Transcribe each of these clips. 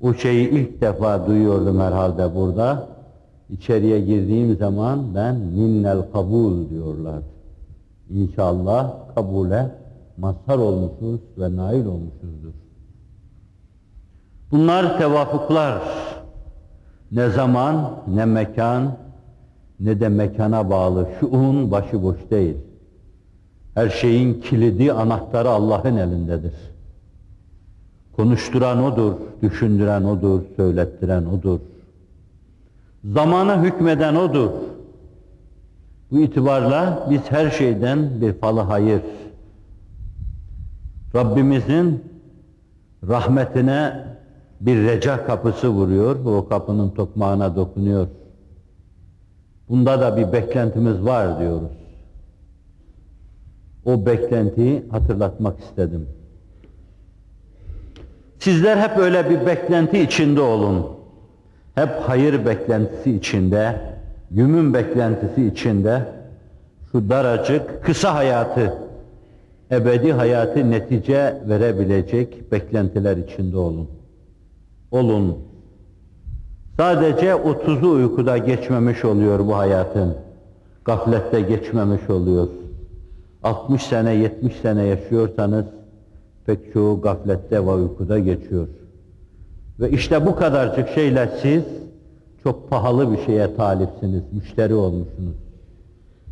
O şeyi ilk defa duyuyordum herhalde burada. İçeriye girdiğim zaman ben minnel kabul diyorlar. İnşallah kabule mazhar olmuşuz ve nail olmuşuzdur. Bunlar tevafuklar. Ne zaman, ne mekan, ne de mekana bağlı. Şuun başıboş değil. Her şeyin kilidi, anahtarı Allah'ın elindedir. Konuşturan O'dur, düşündüren O'dur, söylettiren O'dur. Zamana hükmeden O'dur. Bu itibarla biz her şeyden bir falı hayır. Rabbimizin rahmetine bir reca kapısı vuruyor, o kapının tokmağına dokunuyor. Bunda da bir beklentimiz var diyoruz. O beklentiyi hatırlatmak istedim. Sizler hep öyle bir beklenti içinde olun. Hep hayır beklentisi içinde, yümün beklentisi içinde, şu daracık, kısa hayatı, ebedi hayatı netice verebilecek beklentiler içinde olun. Olun. Sadece 30'u uykuda geçmemiş oluyor bu hayatın. Gaflette geçmemiş oluyor. 60 sene, 70 sene yaşıyorsanız pek çoğu gaflette ve uykuda geçiyor. Ve işte bu kadarcık şeyle siz çok pahalı bir şeye talipsiniz, müşteri olmuşsunuz.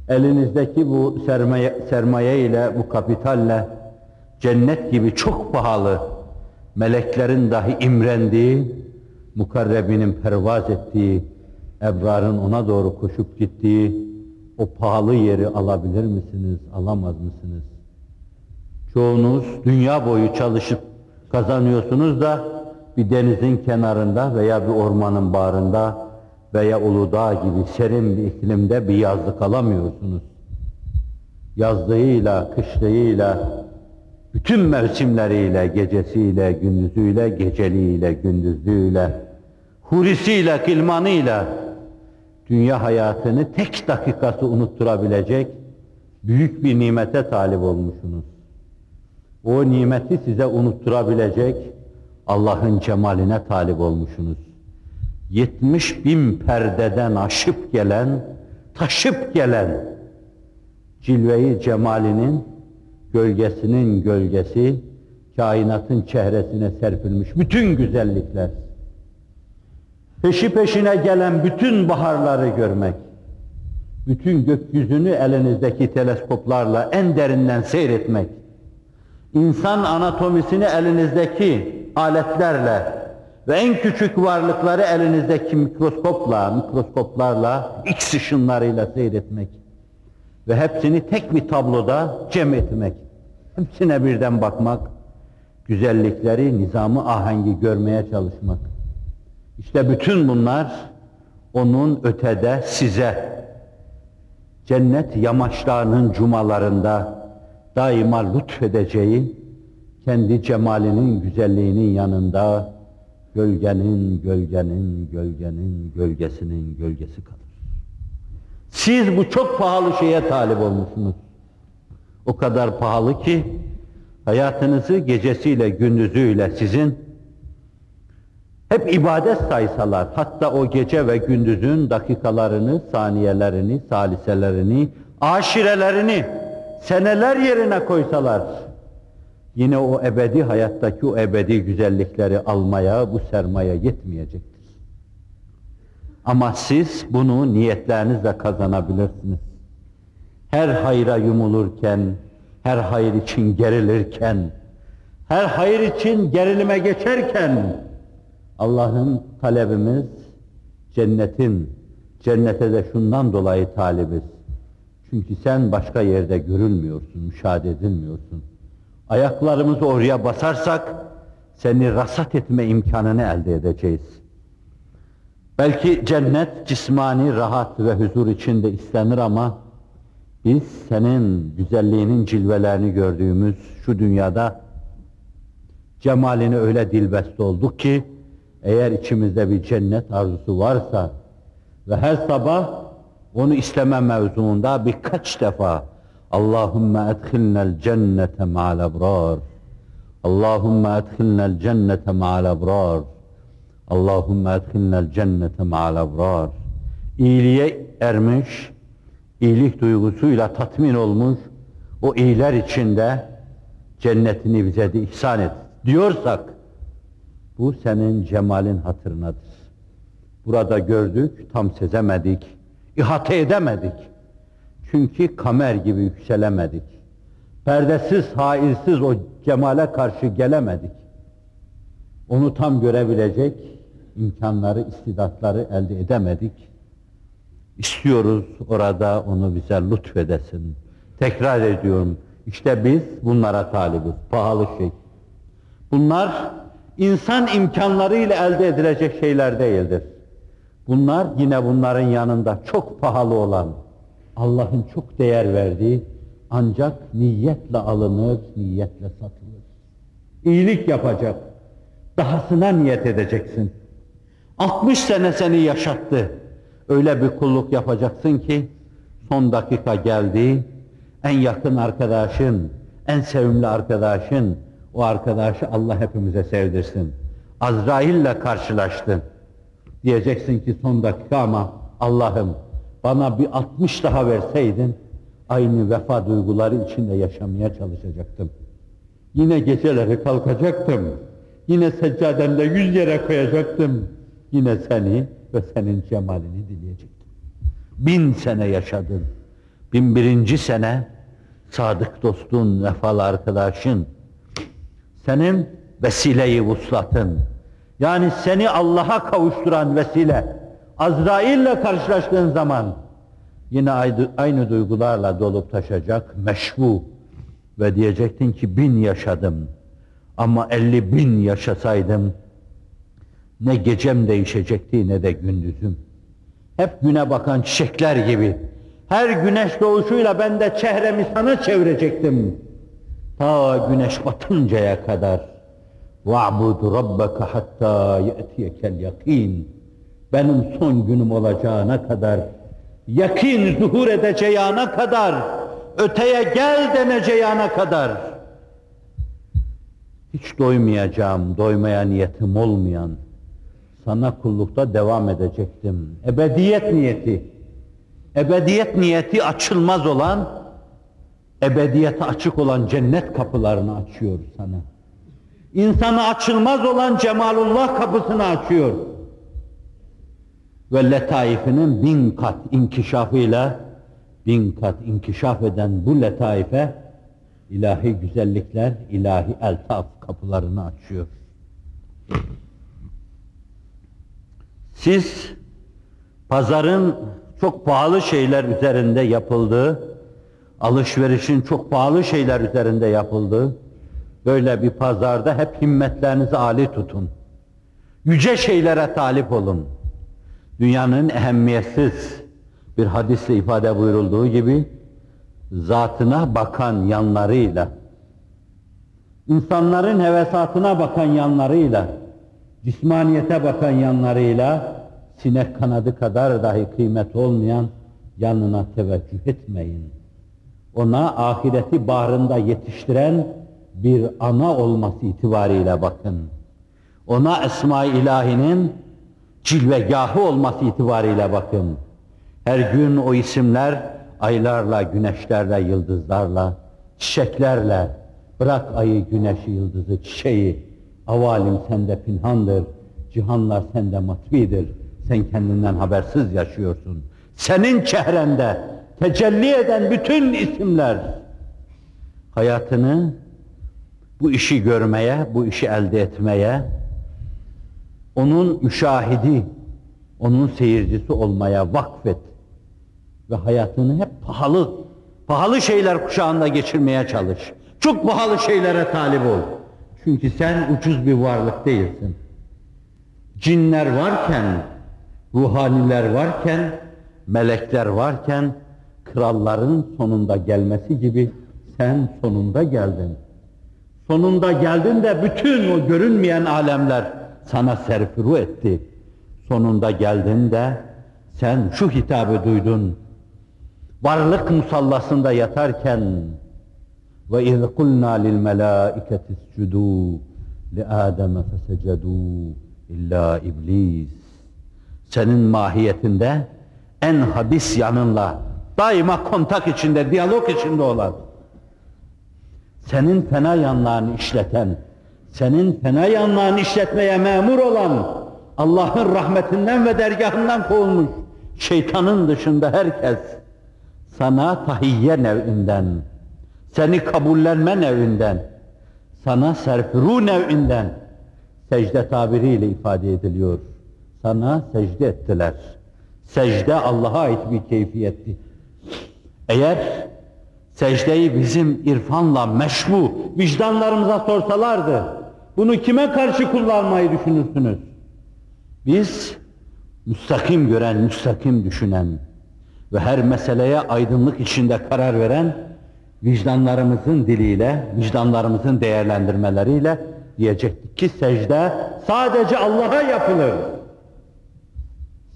Elinizdeki bu sermaye, sermaye ile, bu kapitalle cennet gibi çok pahalı, meleklerin dahi imrendiği, mukarrebinin pervaz ettiği, ebrarın ona doğru koşup gittiği o pahalı yeri alabilir misiniz, alamaz mısınız? Çoğunuz dünya boyu çalışıp kazanıyorsunuz da bir denizin kenarında veya bir ormanın bağrında veya Uludağ gibi serin bir iklimde bir yazlık alamıyorsunuz. Yazlığıyla, kışlığıyla, bütün mevsimleriyle, gecesiyle, gündüzüyle, geceliğiyle, gündüzlüğüyle, hurisiyle, kilmanıyla dünya hayatını tek dakikası unutturabilecek büyük bir nimete talip olmuşsunuz. O nimeti size unutturabilecek Allah'ın cemaline talip olmuşsunuz. 70 bin perdeden aşıp gelen, taşıp gelen cilveyi cemalinin gölgesinin gölgesi, kainatın çehresine serpilmiş bütün güzellikler, peşi peşine gelen bütün baharları görmek, bütün gökyüzünü elinizdeki teleskoplarla en derinden seyretmek, insan anatomisini elinizdeki aletlerle ve en küçük varlıkları elinizdeki mikroskopla, mikroskoplarla, X ışınlarıyla seyretmek ve hepsini tek bir tabloda cem etmek, hepsine birden bakmak, güzellikleri, nizamı, ahengi görmeye çalışmak. İşte bütün bunlar onun ötede size cennet yamaçlarının cumalarında daima lütfedeceği kendi cemalinin güzelliğinin yanında gölgenin, gölgenin, gölgenin, gölgesinin gölgesi kalır. Siz bu çok pahalı şeye talip olmuşsunuz. O kadar pahalı ki hayatınızı gecesiyle, gündüzüyle sizin hep ibadet saysalar, hatta o gece ve gündüzün dakikalarını, saniyelerini, saliselerini, aşirelerini seneler yerine koysalar, yine o ebedi hayattaki o ebedi güzellikleri almaya bu sermaye yetmeyecektir. Ama siz bunu niyetlerinizle kazanabilirsiniz. Her hayra yumulurken, her hayır için gerilirken, her hayır için gerilime geçerken, Allah'ın talebimiz cennetin, cennete de şundan dolayı talibiz. Çünkü sen başka yerde görülmüyorsun, müşahede edilmiyorsun. Ayaklarımızı oraya basarsak, seni rasat etme imkanını elde edeceğiz. Belki cennet cismani rahat ve huzur içinde istenir ama biz senin güzelliğinin cilvelerini gördüğümüz şu dünyada cemalini öyle dilbest olduk ki eğer içimizde bir cennet arzusu varsa ve her sabah onu isteme mevzuunda birkaç defa Allahümme edhilnel cennete ma'al ebrar Allahümme edhilnel cennete ma'al ebrar Allahümme edkhilnel cennete ma'al abrar. İyiliğe ermiş, iyilik duygusuyla tatmin olmuş, o iyiler içinde cennetini bize de ihsan et diyorsak, bu senin cemalin hatırınadır. Burada gördük, tam sezemedik, ihate edemedik. Çünkü kamer gibi yükselemedik. Perdesiz, haizsiz o cemale karşı gelemedik. Onu tam görebilecek imkanları, istidatları elde edemedik. İstiyoruz orada onu bize lütfedesin. Tekrar ediyorum, işte biz bunlara talibiz, pahalı şey. Bunlar insan imkanlarıyla elde edilecek şeyler değildir. Bunlar yine bunların yanında çok pahalı olan, Allah'ın çok değer verdiği ancak niyetle alınır, niyetle satılır. İyilik yapacak, dahasına niyet edeceksin. 60 sene seni yaşattı. Öyle bir kulluk yapacaksın ki son dakika geldi, en yakın arkadaşın, en sevimli arkadaşın, o arkadaşı Allah hepimize sevdirsin. Azrail'le karşılaştın. Diyeceksin ki son dakika ama Allah'ım bana bir 60 daha verseydin aynı vefa duyguları içinde yaşamaya çalışacaktım. Yine geceleri kalkacaktım. Yine seccademde yüz yere koyacaktım. Yine seni ve senin cemalini dileyecektim. Bin sene yaşadın. Bin birinci sene sadık dostun, vefalı arkadaşın, senin vesileyi vuslatın, yani seni Allah'a kavuşturan vesile, Azrail'le karşılaştığın zaman yine aynı, duygularla dolup taşacak, meşbu ve diyecektin ki bin yaşadım ama elli bin yaşasaydım ne gecem değişecekti ne de gündüzüm. Hep güne bakan çiçekler gibi her güneş doğuşuyla ben de çehremi sana çevirecektim. Ta güneş batıncaya kadar. وَعْبُدْ رَبَّكَ حَتَّى يَأْتِيَكَ الْيَقِينَ Benim son günüm olacağına kadar, yakin zuhur edeceğine kadar, öteye gel deneceğine kadar, hiç doymayacağım, doymaya niyetim olmayan, sana kullukta devam edecektim. Ebediyet niyeti, ebediyet niyeti açılmaz olan, ebediyete açık olan cennet kapılarını açıyor sana. İnsana açılmaz olan cemalullah kapısını açıyor. Ve letaifinin bin kat inkişafıyla, bin kat inkişaf eden bu letaife, ilahi güzellikler, ilahi eltaf kapılarını açıyor. Siz pazarın çok pahalı şeyler üzerinde yapıldığı, alışverişin çok pahalı şeyler üzerinde yapıldığı, böyle bir pazarda hep himmetlerinizi âli tutun. Yüce şeylere talip olun. Dünyanın ehemmiyetsiz bir hadisle ifade buyurulduğu gibi, zatına bakan yanlarıyla, insanların hevesatına bakan yanlarıyla, cismaniyete bakan yanlarıyla, sinek kanadı kadar dahi kıymet olmayan yanına teveccüh etmeyin. Ona ahireti bahrında yetiştiren bir ana olması itibariyle bakın. Ona Esma-i İlahi'nin cilvegahı olması itibariyle bakın. Her gün o isimler aylarla, güneşlerle, yıldızlarla, çiçeklerle, bırak ayı, güneşi, yıldızı, çiçeği, avalim sende pinhandır, cihanlar sende matvidir. Sen kendinden habersiz yaşıyorsun. Senin çehrende tecelli eden bütün isimler hayatını bu işi görmeye, bu işi elde etmeye, onun müşahidi, onun seyircisi olmaya vakfet ve hayatını hep pahalı, pahalı şeyler kuşağında geçirmeye çalış. Çok pahalı şeylere talip ol. Çünkü sen ucuz bir varlık değilsin. Cinler varken, ruhaniler varken, melekler varken, kralların sonunda gelmesi gibi sen sonunda geldin. Sonunda geldin de bütün o görünmeyen alemler sana serfuru etti. Sonunda geldin de sen şu hitabı duydun. Varlık musallasında yatarken ve iz kulna lil melaiketi iscudu li Adem fesecedû illa iblis. Senin mahiyetinde en habis yanınla daima kontak içinde, diyalog içinde olan, senin fena yanlarını işleten, senin fena yanlarını işletmeye memur olan, Allah'ın rahmetinden ve dergahından kovulmuş, şeytanın dışında herkes, sana tahiyye nev'inden, seni kabullenme nev'inden, sana serfiru nev'inden, secde tabiriyle ifade ediliyor. Sana secde ettiler. Secde Allah'a ait bir keyfiyetti. Eğer secdeyi bizim irfanla meşbu vicdanlarımıza sorsalardı, bunu kime karşı kullanmayı düşünürsünüz? Biz müstakim gören, müstakim düşünen ve her meseleye aydınlık içinde karar veren vicdanlarımızın diliyle, vicdanlarımızın değerlendirmeleriyle diyecektik ki secde sadece Allah'a yapılır.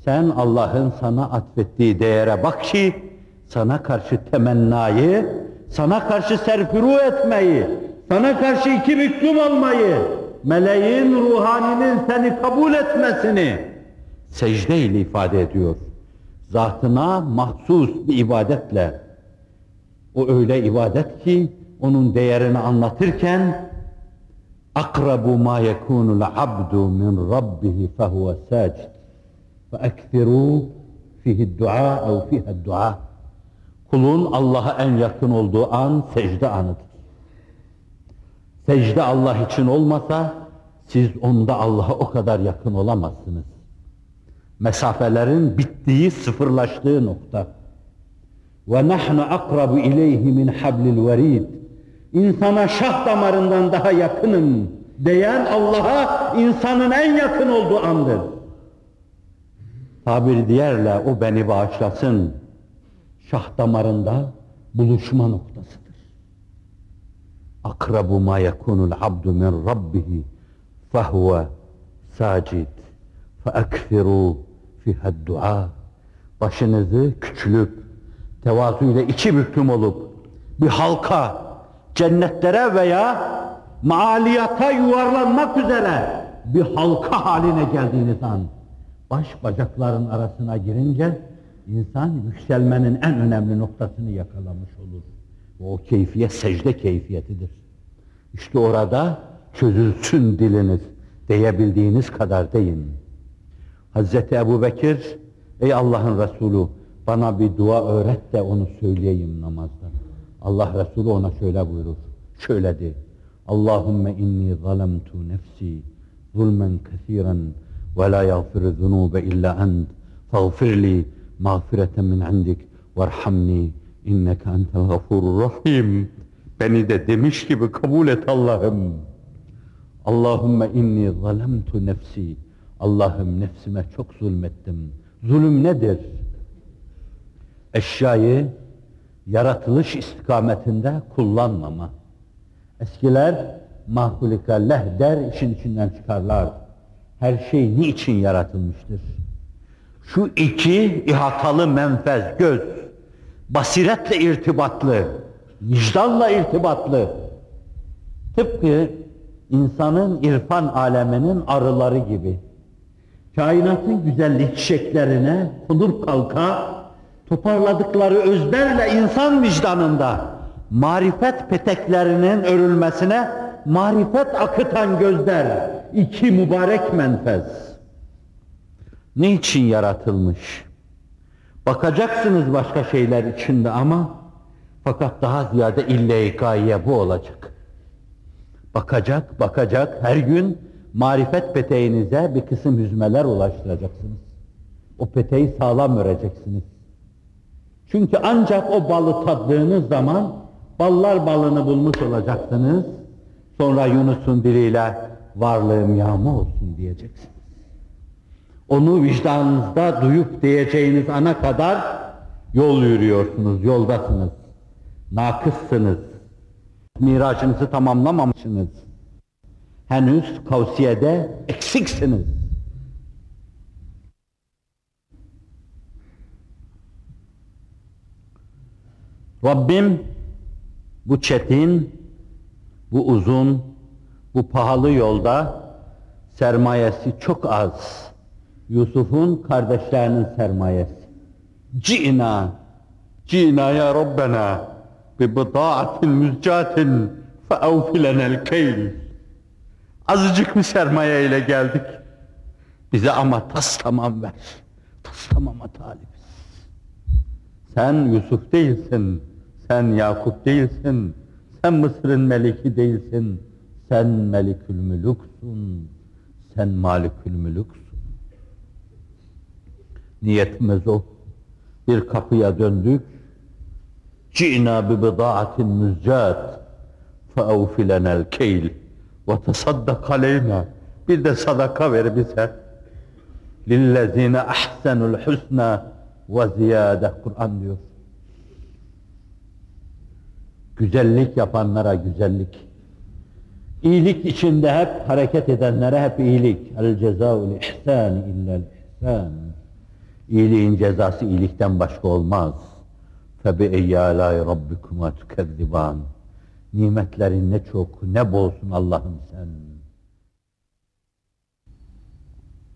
Sen Allah'ın sana atfettiği değere bak ki sana karşı temennayı, sana karşı serfuru etmeyi, sana karşı iki büklüm olmayı, meleğin, ruhaninin seni kabul etmesini secde ile ifade ediyor. Zatına mahsus bir ibadetle. O öyle ibadet ki onun değerini anlatırken akrabu ma yekunul abdu min rabbihi fehuve sacid ve ekfiru fihi dua ev fiha dua kulun Allah'a en yakın olduğu an secde anıdır. Secde Allah için olmasa siz onda Allah'a o kadar yakın olamazsınız. Mesafelerin bittiği, sıfırlaştığı nokta. Ve nahnu akrabu ileyhi min hablil verid. İnsana şah damarından daha yakınım diyen Allah'a insanın en yakın olduğu andır. Tabiri diğerle o beni bağışlasın. Şah damarında buluşma noktasıdır. Akrabu ma yekunul abdu min rabbihi fehuve sacid feekfiru fiha dua. Başınızı küçülüp, tevazu ile içi büklüm olup, bir halka, cennetlere veya maaliyata yuvarlanmak üzere bir halka haline geldiğiniz an, baş bacakların arasına girince, insan yükselmenin en önemli noktasını yakalamış olur. O keyfiyet secde keyfiyetidir. İşte orada çözülsün diliniz, diyebildiğiniz kadar deyin. Hazreti Ebu Bekir, ey Allah'ın Resulü bana bir dua öğret de onu söyleyeyim namazda. Allah Resulü ona şöyle buyurur, şöyle de. Allahümme inni zalemtu nefsi zulmen kesiren ve la yagfiru zunube illa ent fagfirli mağfireten min indik varhamni inneke entel gafurur rahim. Beni de demiş gibi kabul et Allah'ım. Allahümme inni zalemtu nefsi. Allah'ım nefsime çok zulmettim. Zulüm nedir? Eşyayı yaratılış istikametinde kullanmama. Eskiler mahkulika leh der işin içinden çıkarlar. Her şey niçin yaratılmıştır? Şu iki ihatalı menfez, göz, basiretle irtibatlı, vicdanla irtibatlı. Tıpkı insanın irfan aleminin arıları gibi. Kainatın güzellik çiçeklerine konur kalka, toparladıkları özberle insan vicdanında marifet peteklerinin örülmesine marifet akıtan gözler, iki mübarek menfez. Niçin yaratılmış? Bakacaksınız başka şeyler içinde ama fakat daha ziyade ille bu olacak. Bakacak, bakacak, her gün marifet peteğinize bir kısım hüzmeler ulaştıracaksınız. O peteği sağlam öreceksiniz. Çünkü ancak o balı tattığınız zaman ballar balını bulmuş olacaksınız. Sonra Yunus'un diliyle varlığım yağma olsun diyeceksiniz. Onu vicdanınızda duyup diyeceğiniz ana kadar yol yürüyorsunuz, yoldasınız. Nakıssınız. Miracınızı tamamlamamışsınız. Henüz kavsiyede eksiksiniz. Rabbim bu çetin, bu uzun, bu pahalı yolda sermayesi çok az. Yusuf'un kardeşlerinin sermayesi. Cina, cina ya Rabbena bi bidaatin müzcatin feavfilenel keyl. Azıcık bir sermaye ile geldik. Bize ama tas tamam ver. Tas tamama talibiz. Sen Yusuf değilsin. Sen Yakup değilsin. Sen Mısır'ın meliki değilsin. Sen melikül müluksun. Sen malikül müluksun. Niyetimiz o. Bir kapıya döndük. Ci'na bi bidaatin müzcat. Feavfilenel keyl. Ve tasaddak aleyna. Bir de sadaka ver bize. Lillezine ahsenul husna ve ziyade. Kur'an diyor. Güzellik yapanlara güzellik. İyilik içinde hep hareket edenlere hep iyilik. El cezaul ihsan illel ihsan. İyiliğin cezası iyilikten başka olmaz. Febi eyyâlâi rabbikuma tükezziban. Nimetlerin ne çok, ne bolsun Allah'ım sen.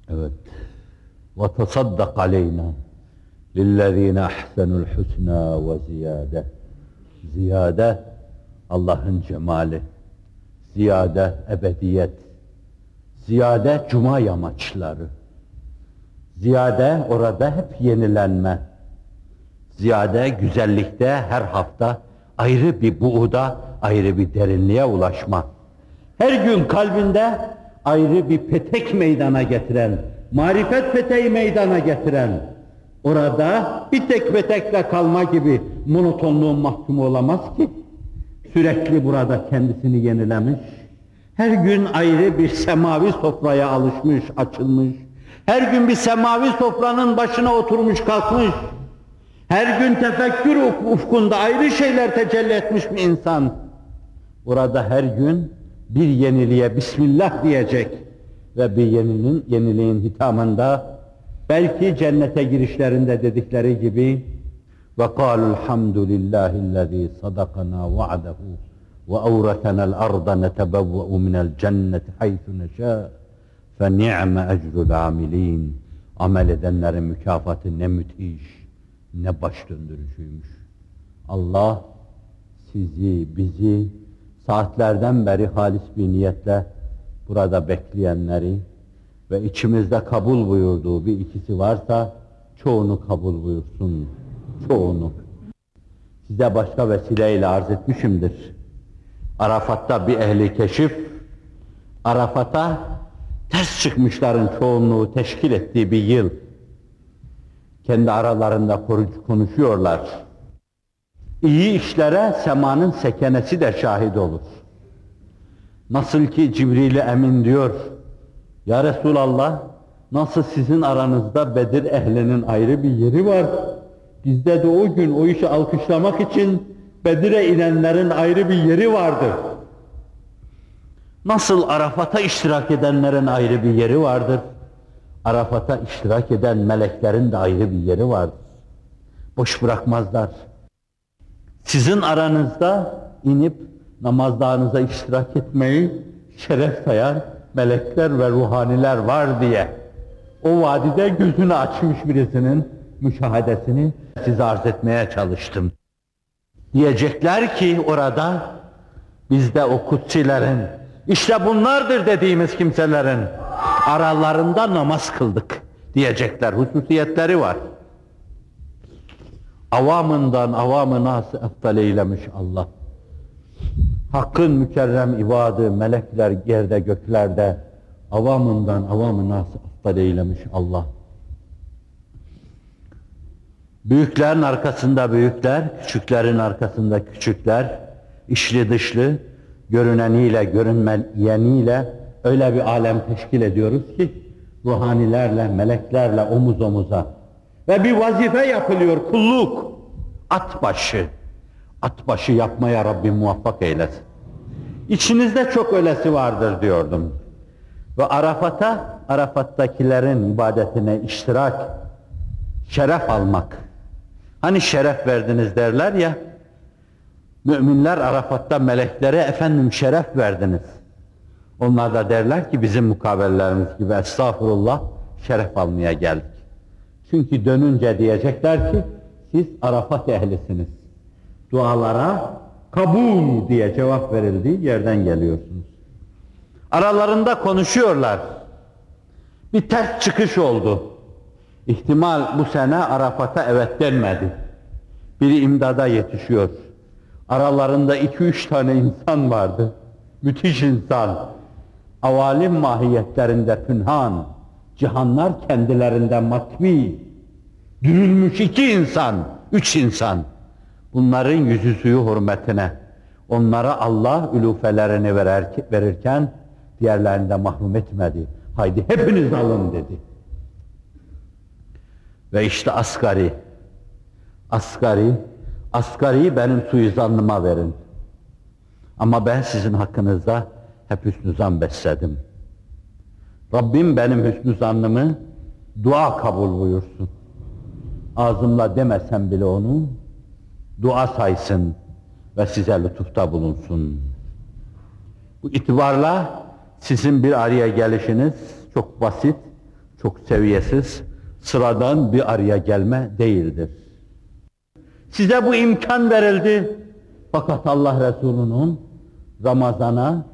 Evet. Aleyna lillezine ahsenul husna ve ziyade. Ziyade Allah'ın cemali. Ziyade ebediyet. Ziyade cuma yamaçları. Ziyade orada hep yenilenme. Ziyade güzellikte her hafta ayrı bir buğda, ayrı bir derinliğe ulaşma. Her gün kalbinde ayrı bir petek meydana getiren, marifet peteği meydana getiren, orada bir tek petekle kalma gibi monotonluğun mahkumu olamaz ki. Sürekli burada kendisini yenilemiş, her gün ayrı bir semavi sofraya alışmış, açılmış, her gün bir semavi sofranın başına oturmuş kalkmış, her gün tefekkür ufkunda ayrı şeyler tecelli etmiş bir insan. Burada her gün bir yeniliğe Bismillah diyecek ve bir yeninin, yeniliğin hitamında belki cennete girişlerinde dedikleri gibi وَقَالُوا الْحَمْدُ لِلّٰهِ الَّذ۪ي صَدَقَنَا وَعْدَهُ وَاَوْرَثَنَا الْأَرْضَ نَتَبَوَّأُ مِنَ الْجَنَّةِ حَيْثُ نَشَاءُ ve ni'me ecrul amilin. Amel edenlerin mükafatı ne müthiş, ne baş döndürücüymüş. Allah sizi, bizi saatlerden beri halis bir niyetle burada bekleyenleri ve içimizde kabul buyurduğu bir ikisi varsa çoğunu kabul buyursun. Çoğunu. Size başka vesileyle arz etmişimdir. Arafat'ta bir ehli keşif, Arafat'a ters çıkmışların çoğunluğu teşkil ettiği bir yıl. Kendi aralarında konuşuyorlar. İyi işlere semanın sekenesi de şahit olur. Nasıl ki Cibril Emin diyor, Ya Resulallah, nasıl sizin aranızda Bedir ehlinin ayrı bir yeri var, bizde de o gün o işi alkışlamak için Bedir'e inenlerin ayrı bir yeri vardır. Nasıl Arafat'a iştirak edenlerin ayrı bir yeri vardır, Arafat'a iştirak eden meleklerin de ayrı bir yeri vardır. Boş bırakmazlar. Sizin aranızda inip namazlarınıza iştirak etmeyi şeref sayan melekler ve ruhaniler var diye o vadide gözünü açmış birisinin müşahadesini size arz etmeye çalıştım. Diyecekler ki orada bizde o kutsilerin işte bunlardır dediğimiz kimselerin aralarında namaz kıldık diyecekler. Hususiyetleri var. Avamından avamı nasıl eftal eylemiş Allah. Hakkın mükerrem ibadı, melekler yerde göklerde, avamından avamı nasıl eftal eylemiş Allah. Büyüklerin arkasında büyükler, küçüklerin arkasında küçükler, içli dışlı, görüneniyle, görünmeyeniyle öyle bir alem teşkil ediyoruz ki, ruhanilerle, meleklerle omuz omuza ve bir vazife yapılıyor, kulluk, at başı, at başı yapmaya Rabbim muvaffak eylesin. İçinizde çok öylesi vardır diyordum. Ve Arafat'a, Arafat'takilerin ibadetine iştirak, şeref almak. Hani şeref verdiniz derler ya, müminler Arafat'ta meleklere efendim şeref verdiniz. Onlar da derler ki bizim mukabelelerimiz gibi estağfurullah şeref almaya geldik. Çünkü dönünce diyecekler ki siz Arafat ehlisiniz. Dualara kabul diye cevap verildiği yerden geliyorsunuz. Aralarında konuşuyorlar. Bir ters çıkış oldu. İhtimal bu sene Arafat'a evet denmedi. Biri imdada yetişiyor. Aralarında iki üç tane insan vardı. Müthiş insan. Avalim mahiyetlerinde pünhan. Cihanlar kendilerinde matvi. Dürülmüş iki insan, üç insan. Bunların yüzü suyu hürmetine. Onlara Allah ülufelerini verirken diğerlerini de mahrum etmedi. Haydi hepiniz alın dedi. Ve işte asgari, asgari, asgariyi benim suizanlıma verin. Ama ben sizin hakkınızda hep hüsnü zan besledim. Rabbim benim hüsnü zannımı dua kabul buyursun. Ağzımla demesem bile onu, dua saysın ve size lütufta bulunsun. Bu itibarla sizin bir araya gelişiniz çok basit, çok seviyesiz, sıradan bir araya gelme değildir. Size bu imkan verildi. Fakat Allah Resulü'nün Ramazan'a,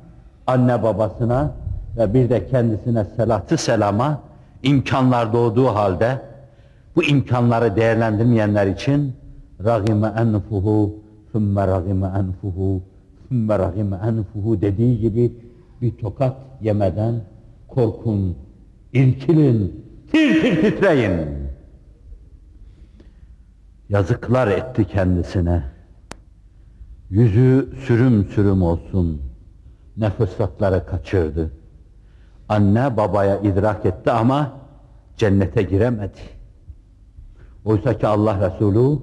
anne babasına ve bir de kendisine selatı selama imkanlar doğduğu halde bu imkanları değerlendirmeyenler için ragime enfuhu thumme ragime enfuhu thumme ragime enfuhu dediği gibi bir tokat yemeden korkun, irkilin, tir tir titreyin. Yazıklar etti kendisine. Yüzü sürüm sürüm olsun. Ne fırsatları kaçırdı. Anne babaya idrak etti ama cennete giremedi. Oysa ki Allah Resulü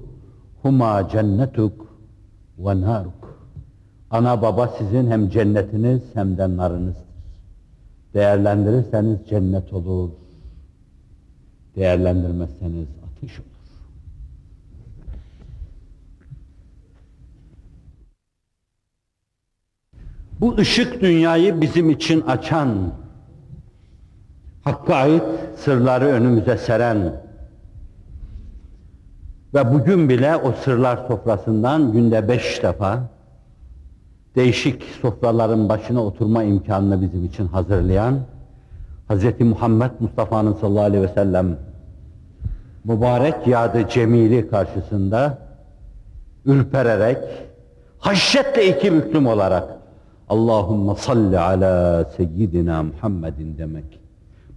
huma cennetuk ve naruk. Ana baba sizin hem cennetiniz hem de narınızdır. Değerlendirirseniz cennet olur. Değerlendirmezseniz ateş olur. Bu ışık dünyayı bizim için açan, Hakk'a ait sırları önümüze seren ve bugün bile o sırlar sofrasından günde beş defa değişik sofraların başına oturma imkanını bizim için hazırlayan Hz. Muhammed Mustafa'nın sallallahu aleyhi ve sellem mübarek yadı cemili karşısında ürpererek haşyetle iki büklüm olarak Allahümme salli ala seyyidina Muhammedin demek.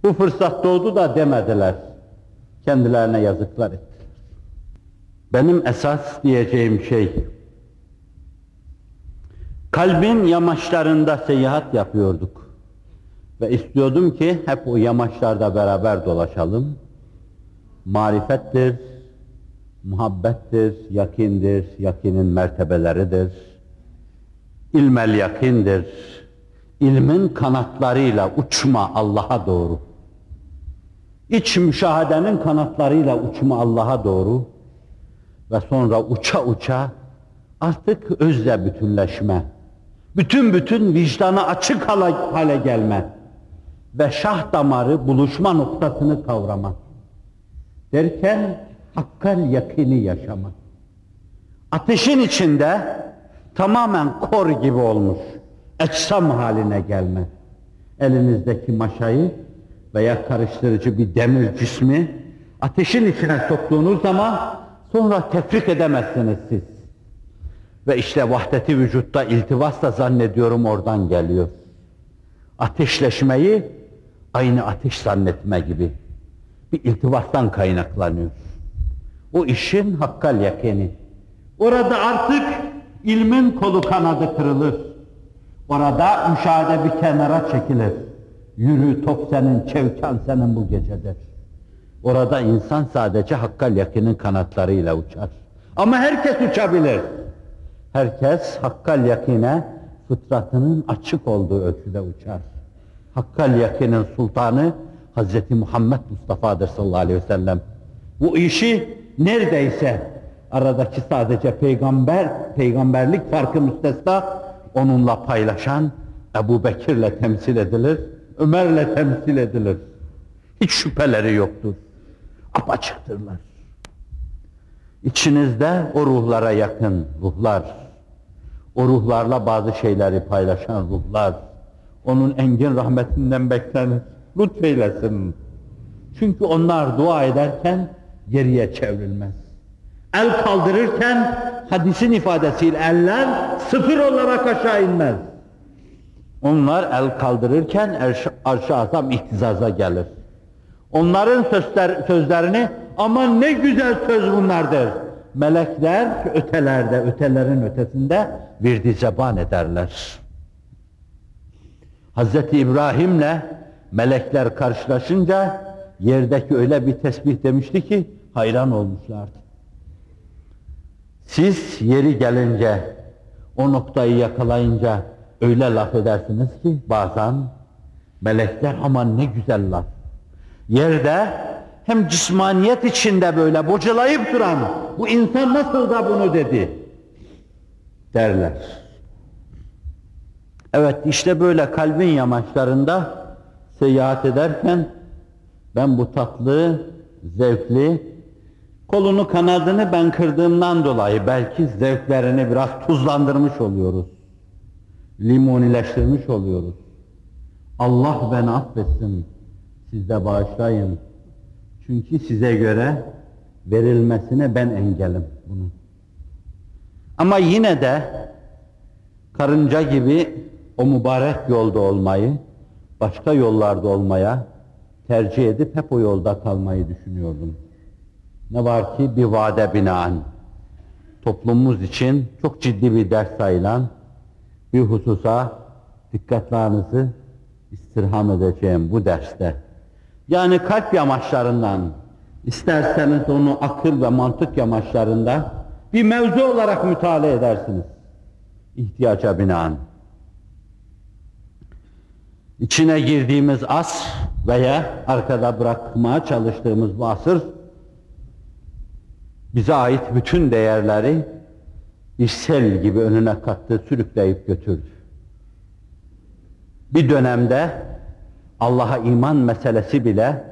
Bu fırsat doğdu da demediler. Kendilerine yazıklar ettiler. Benim esas diyeceğim şey, kalbin yamaçlarında seyahat yapıyorduk. Ve istiyordum ki hep o yamaçlarda beraber dolaşalım. Marifettir, muhabbettir, yakindir, yakinin mertebeleridir. İlmel yakindir. İlmin kanatlarıyla uçma Allah'a doğru. İç müşahedenin kanatlarıyla uçma Allah'a doğru ve sonra uça uça artık özle bütünleşme, bütün bütün vicdana açık hale gelme ve şah damarı buluşma noktasını kavrama derken hakkal yakini yaşama. Ateşin içinde tamamen kor gibi olmuş, eczam haline gelme. Elinizdeki maşayı veya karıştırıcı bir demir cismi ateşin içine soktuğunuz zaman sonra tefrik edemezsiniz siz. Ve işte vahdeti vücutta iltivas da zannediyorum oradan geliyor. Ateşleşmeyi aynı ateş zannetme gibi bir iltivastan kaynaklanıyor. O işin hakkal yakini. Orada artık ilmin kolu kanadı kırılır. Orada müşahede bir kenara çekilir. Yürü top senin, çevkan senin bu gecedir. Orada insan sadece hakkal yakinin kanatlarıyla uçar. Ama herkes uçabilir. Herkes hakkal yakine fıtratının açık olduğu ölçüde uçar. Hakkal yakinin sultanı Hz. Muhammed Mustafa'dır sallallahu aleyhi ve sellem. Bu işi neredeyse aradaki sadece peygamber, peygamberlik farkı müstesna onunla paylaşan Ebu Bekir'le temsil edilir, Ömer'le temsil edilir. Hiç şüpheleri yoktur. Apaçıktırlar. İçinizde o ruhlara yakın ruhlar, o ruhlarla bazı şeyleri paylaşan ruhlar, onun engin rahmetinden beklenir. Lütfeylesin. Çünkü onlar dua ederken geriye çevrilmez. El kaldırırken hadisin ifadesiyle eller sıfır olarak aşağı inmez. Onlar el kaldırırken arş-ı azam ihtizaza gelir. Onların sözler, sözlerini aman ne güzel söz bunlardır. Melekler ötelerde, ötelerin ötesinde virdi zeban ederler. Hazreti İbrahim'le melekler karşılaşınca yerdeki öyle bir tesbih demişti ki hayran olmuşlardı. Siz yeri gelince o noktayı yakalayınca öyle laf edersiniz ki bazen melekler aman ne güzel laf. Yerde hem cismaniyet içinde böyle bocalayıp duran bu insan nasıl da bunu dedi derler. Evet işte böyle kalbin yamaçlarında seyahat ederken ben bu tatlı, zevkli, kolunu kanadını ben kırdığımdan dolayı belki zevklerini biraz tuzlandırmış oluyoruz. Limonileştirmiş oluyoruz. Allah beni affetsin, siz de bağışlayın. Çünkü size göre verilmesine ben engelim bunun. Ama yine de karınca gibi o mübarek yolda olmayı, başka yollarda olmaya tercih edip hep o yolda kalmayı düşünüyordum. Ne var ki bir vade binaen toplumumuz için çok ciddi bir ders sayılan bir hususa dikkatlerinizi istirham edeceğim bu derste. Yani kalp yamaçlarından, isterseniz onu akıl ve mantık yamaçlarında bir mevzu olarak müteala edersiniz. İhtiyaca binaen. İçine girdiğimiz asr veya arkada bırakmaya çalıştığımız bu asır bize ait bütün değerleri bir sel gibi önüne kattı, sürükleyip götürdü. Bir dönemde Allah'a iman meselesi bile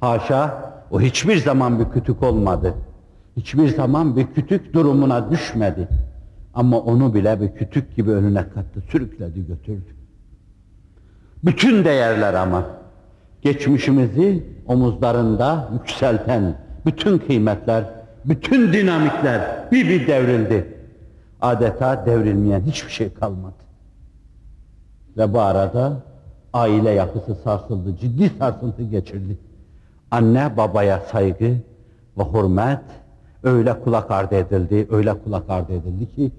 haşa o hiçbir zaman bir kütük olmadı. Hiçbir zaman bir kütük durumuna düşmedi. Ama onu bile bir kütük gibi önüne kattı, sürükledi, götürdü. Bütün değerler ama geçmişimizi omuzlarında yükselten bütün kıymetler, bütün dinamikler bir bir devrildi. Adeta devrilmeyen hiçbir şey kalmadı. Ve bu arada aile yapısı sarsıldı, ciddi sarsıntı geçirdi. Anne babaya saygı ve hürmet öyle kulak ardı edildi, öyle kulak ardı edildi ki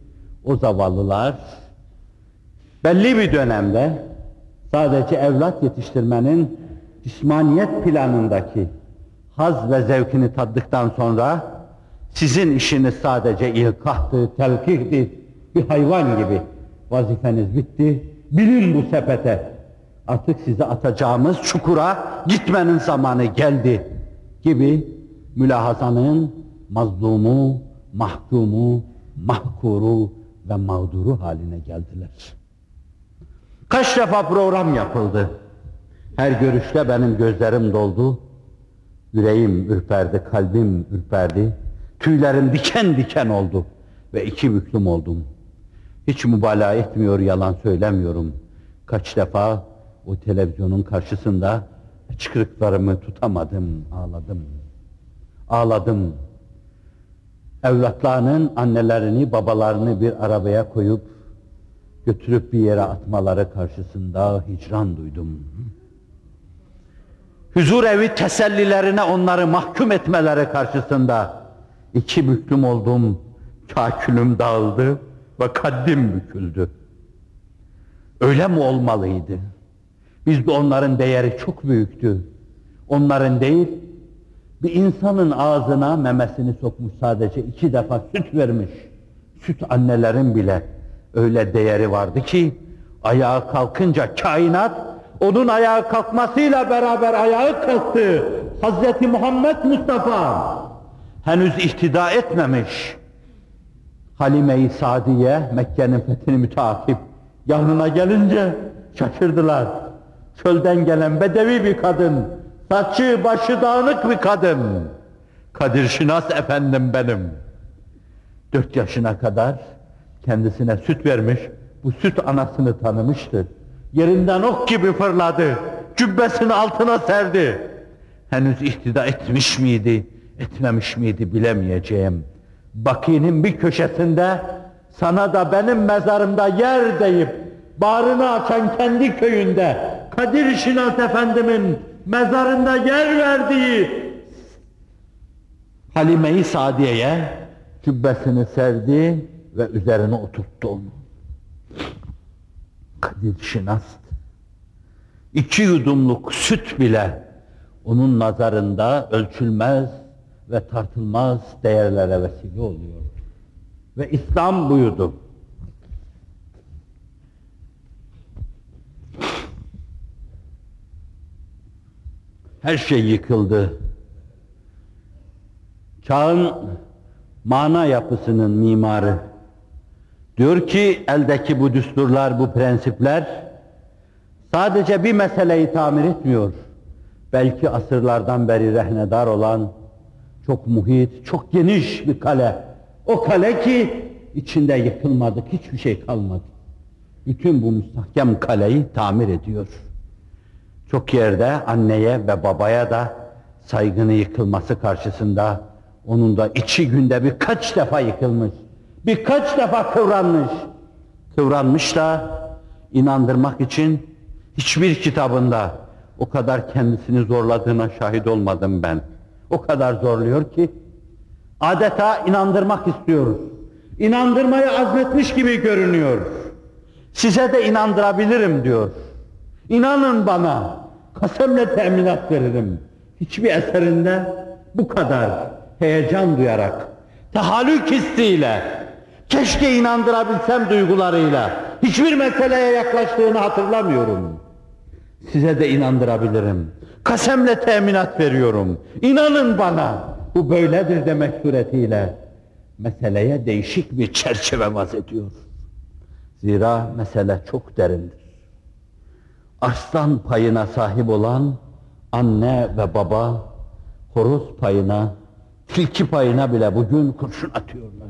o zavallılar belli bir dönemde sadece evlat yetiştirmenin cismaniyet planındaki haz ve zevkini tattıktan sonra sizin işiniz sadece ilkahtı, telkihti, bir hayvan gibi vazifeniz bitti. Bilin bu sepete. Artık sizi atacağımız çukura gitmenin zamanı geldi gibi mülahazanın mazlumu, mahkumu, mahkuru ve mağduru haline geldiler. Kaç defa program yapıldı. Her görüşte benim gözlerim doldu. Yüreğim ürperdi, kalbim ürperdi. Tüylerim diken diken oldu ve iki büklüm oldum. Hiç mübalağa etmiyor, yalan söylemiyorum. Kaç defa o televizyonun karşısında çıkırıklarımı tutamadım, ağladım. Ağladım. Evlatlarının annelerini, babalarını bir arabaya koyup götürüp bir yere atmaları karşısında hicran duydum. Huzur evi tesellilerine onları mahkum etmeleri karşısında iki büklüm oldum, kakülüm dağıldı ve kaddim büküldü. Öyle mi olmalıydı? Bizde onların değeri çok büyüktü. Onların değil, bir insanın ağzına memesini sokmuş sadece iki defa süt vermiş. Süt annelerin bile öyle değeri vardı ki ayağa kalkınca kainat onun ayağa kalkmasıyla beraber ayağa kalktı. Hazreti Muhammed Mustafa henüz ihtida etmemiş. Halime-i Sadiye Mekke'nin fethini müteakip yanına gelince Şaşırdılar. Çölden gelen bedevi bir kadın, saçı başı dağınık bir kadın. Kadir Şinas efendim benim. Dört yaşına kadar kendisine süt vermiş, bu süt anasını tanımıştır. Yerinden ok gibi fırladı, cübbesini altına serdi. Henüz ihtida etmiş miydi, etmemiş miydi bilemeyeceğim. Baki'nin bir köşesinde sana da benim mezarımda yer deyip bağrını açan kendi köyünde Kadir Şinas Efendimin mezarında yer verdiği Halime-i Sadiye'ye cübbesini serdi ve üzerine oturttu onu. Kadir Şinas iki yudumluk süt bile onun nazarında ölçülmez ve tartılmaz değerlere vesile oluyor. Ve İslam buyurdu. Her şey yıkıldı. Çağın mana yapısının mimarı. Diyor ki eldeki bu düsturlar, bu prensipler sadece bir meseleyi tamir etmiyor. Belki asırlardan beri rehnedar olan çok muhit, çok geniş bir kale. O kale ki içinde yıkılmadık, hiçbir şey kalmadı. Bütün bu müstahkem kaleyi tamir ediyor. Çok yerde anneye ve babaya da saygını yıkılması karşısında onun da içi günde birkaç defa yıkılmış. Birkaç defa kıvranmış. Kıvranmış da inandırmak için hiçbir kitabında o kadar kendisini zorladığına şahit olmadım ben. O kadar zorluyor ki adeta inandırmak istiyoruz. İnandırmayı azmetmiş gibi görünüyor. Size de inandırabilirim diyor. İnanın bana, kasemle teminat veririm. Hiçbir eserinde bu kadar heyecan duyarak, tahallük hissiyle, keşke inandırabilsem duygularıyla, hiçbir meseleye yaklaştığını hatırlamıyorum. Size de inandırabilirim. Kasemle teminat veriyorum. İnanın bana, bu böyledir demek suretiyle meseleye değişik bir çerçeve vaz ediyor. Zira mesele çok derindir. Arslan payına sahip olan anne ve baba horoz payına, tilki payına bile bugün kurşun atıyorlar.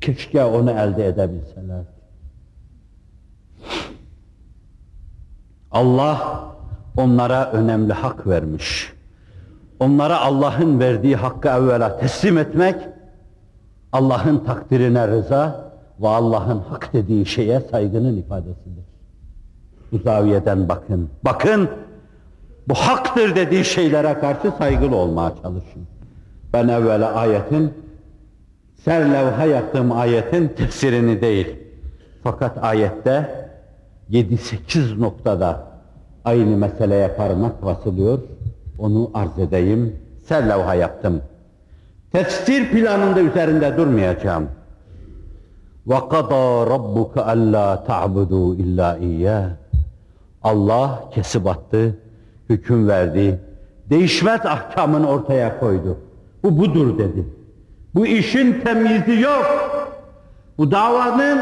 Keşke onu elde edebilseler. Allah onlara önemli hak vermiş. Onlara Allah'ın verdiği hakkı evvela teslim etmek, Allah'ın takdirine rıza ve Allah'ın hak dediği şeye saygının ifadesidir. Bu zaviyeden bakın. Bakın, bu haktır dediği şeylere karşı saygılı olmaya çalışın. Ben evvela ayetin, serlevha yaptığım ayetin tefsirini değil, fakat ayette 7-8 noktada aynı meseleye parmak basılıyor. Onu arz edeyim. Serlevha yaptım. Tefsir planında üzerinde durmayacağım. وَقَضَى رَبُّكَ أَلَّا تَعْبُدُوا اِلَّا اِيَّهِ Allah kesip attı, hüküm verdi, değişmez ahkamını ortaya koydu. Bu budur dedi. Bu işin temyizi yok. Bu davanın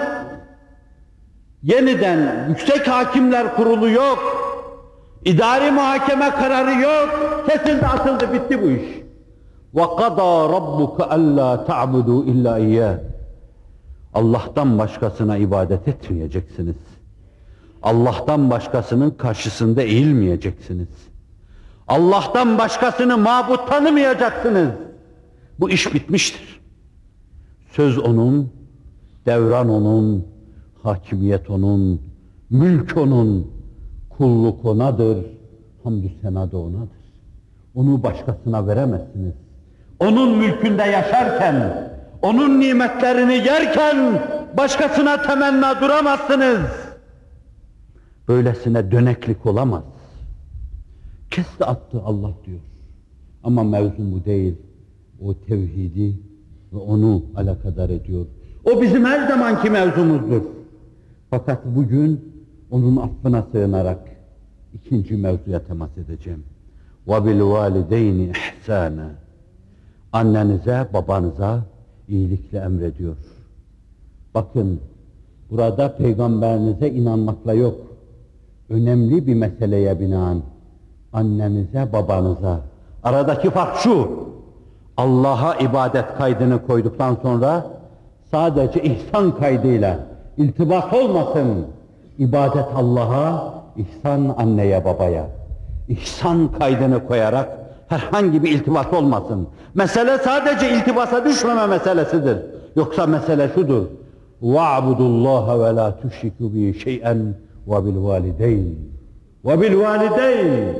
yeniden yüksek hakimler kurulu yok. İdari muhakeme kararı yok. Kesildi atıldı bitti bu iş. وَقَضَى رَبُّكَ أَلَّا تَعْبُدُوا اِلَّا اِيَّهِ Allah'tan başkasına ibadet etmeyeceksiniz. Allah'tan başkasının karşısında eğilmeyeceksiniz. Allah'tan başkasını mabut tanımayacaksınız. Bu iş bitmiştir. Söz onun, devran onun, hakimiyet onun, mülk onun, kulluk onadır, hamdü sena da onadır. Onu başkasına veremezsiniz. Onun mülkünde yaşarken, onun nimetlerini yerken başkasına temenna duramazsınız. Böylesine döneklik olamaz. Kesti attı Allah diyor. Ama mevzu bu değil. O tevhidi ve onu alakadar ediyor. O bizim her zamanki mevzumuzdur. Fakat bugün onun affına sığınarak ikinci mevzuya temas edeceğim. وَبِالْوَالِدَيْنِ اِحْسَانًا Annenize, babanıza iyilikle emrediyor. Bakın, burada peygamberinize inanmakla yok. önemli bir meseleye binaen annenize, babanıza. Aradaki fark şu. Allah'a ibadet kaydını koyduktan sonra sadece ihsan kaydıyla iltibat olmasın. İbadet Allah'a, ihsan anneye, babaya. İhsan kaydını koyarak herhangi bir iltibat olmasın. Mesele sadece iltibasa düşmeme meselesidir. Yoksa mesele şudur. وَاعْبُدُوا اللّٰهَ وَلَا تُشْرِكُوا بِهِ شَيْئًا وَبِالْوَالِدَيْنِ وَبِالْوَالِدَيْنِ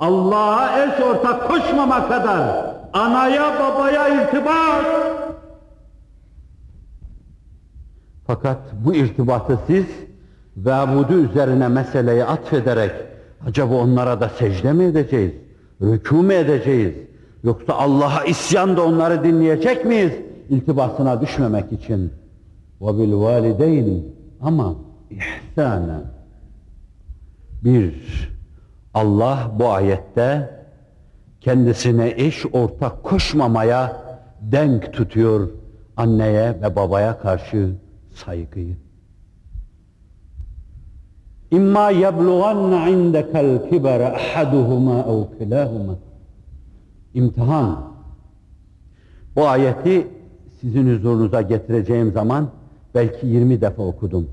Allah'a eş ortak koşmama kadar anaya babaya irtibat. Fakat bu irtibatı siz vebudu üzerine meseleyi atfederek acaba onlara da secde mi edeceğiz? Rükû mu edeceğiz? Yoksa Allah'a isyan da onları dinleyecek miyiz? İltibasına düşmemek için. وَبِالْوَالِدَيْنِ Ama ihsana. Bir, Allah bu ayette kendisine eş ortak koşmamaya denk tutuyor anneye ve babaya karşı saygıyı. İmma yeblughanna indekel kibara ahaduhuma ev kilahuma. İmtihan. Bu ayeti sizin huzurunuza getireceğim zaman belki 20 defa okudum.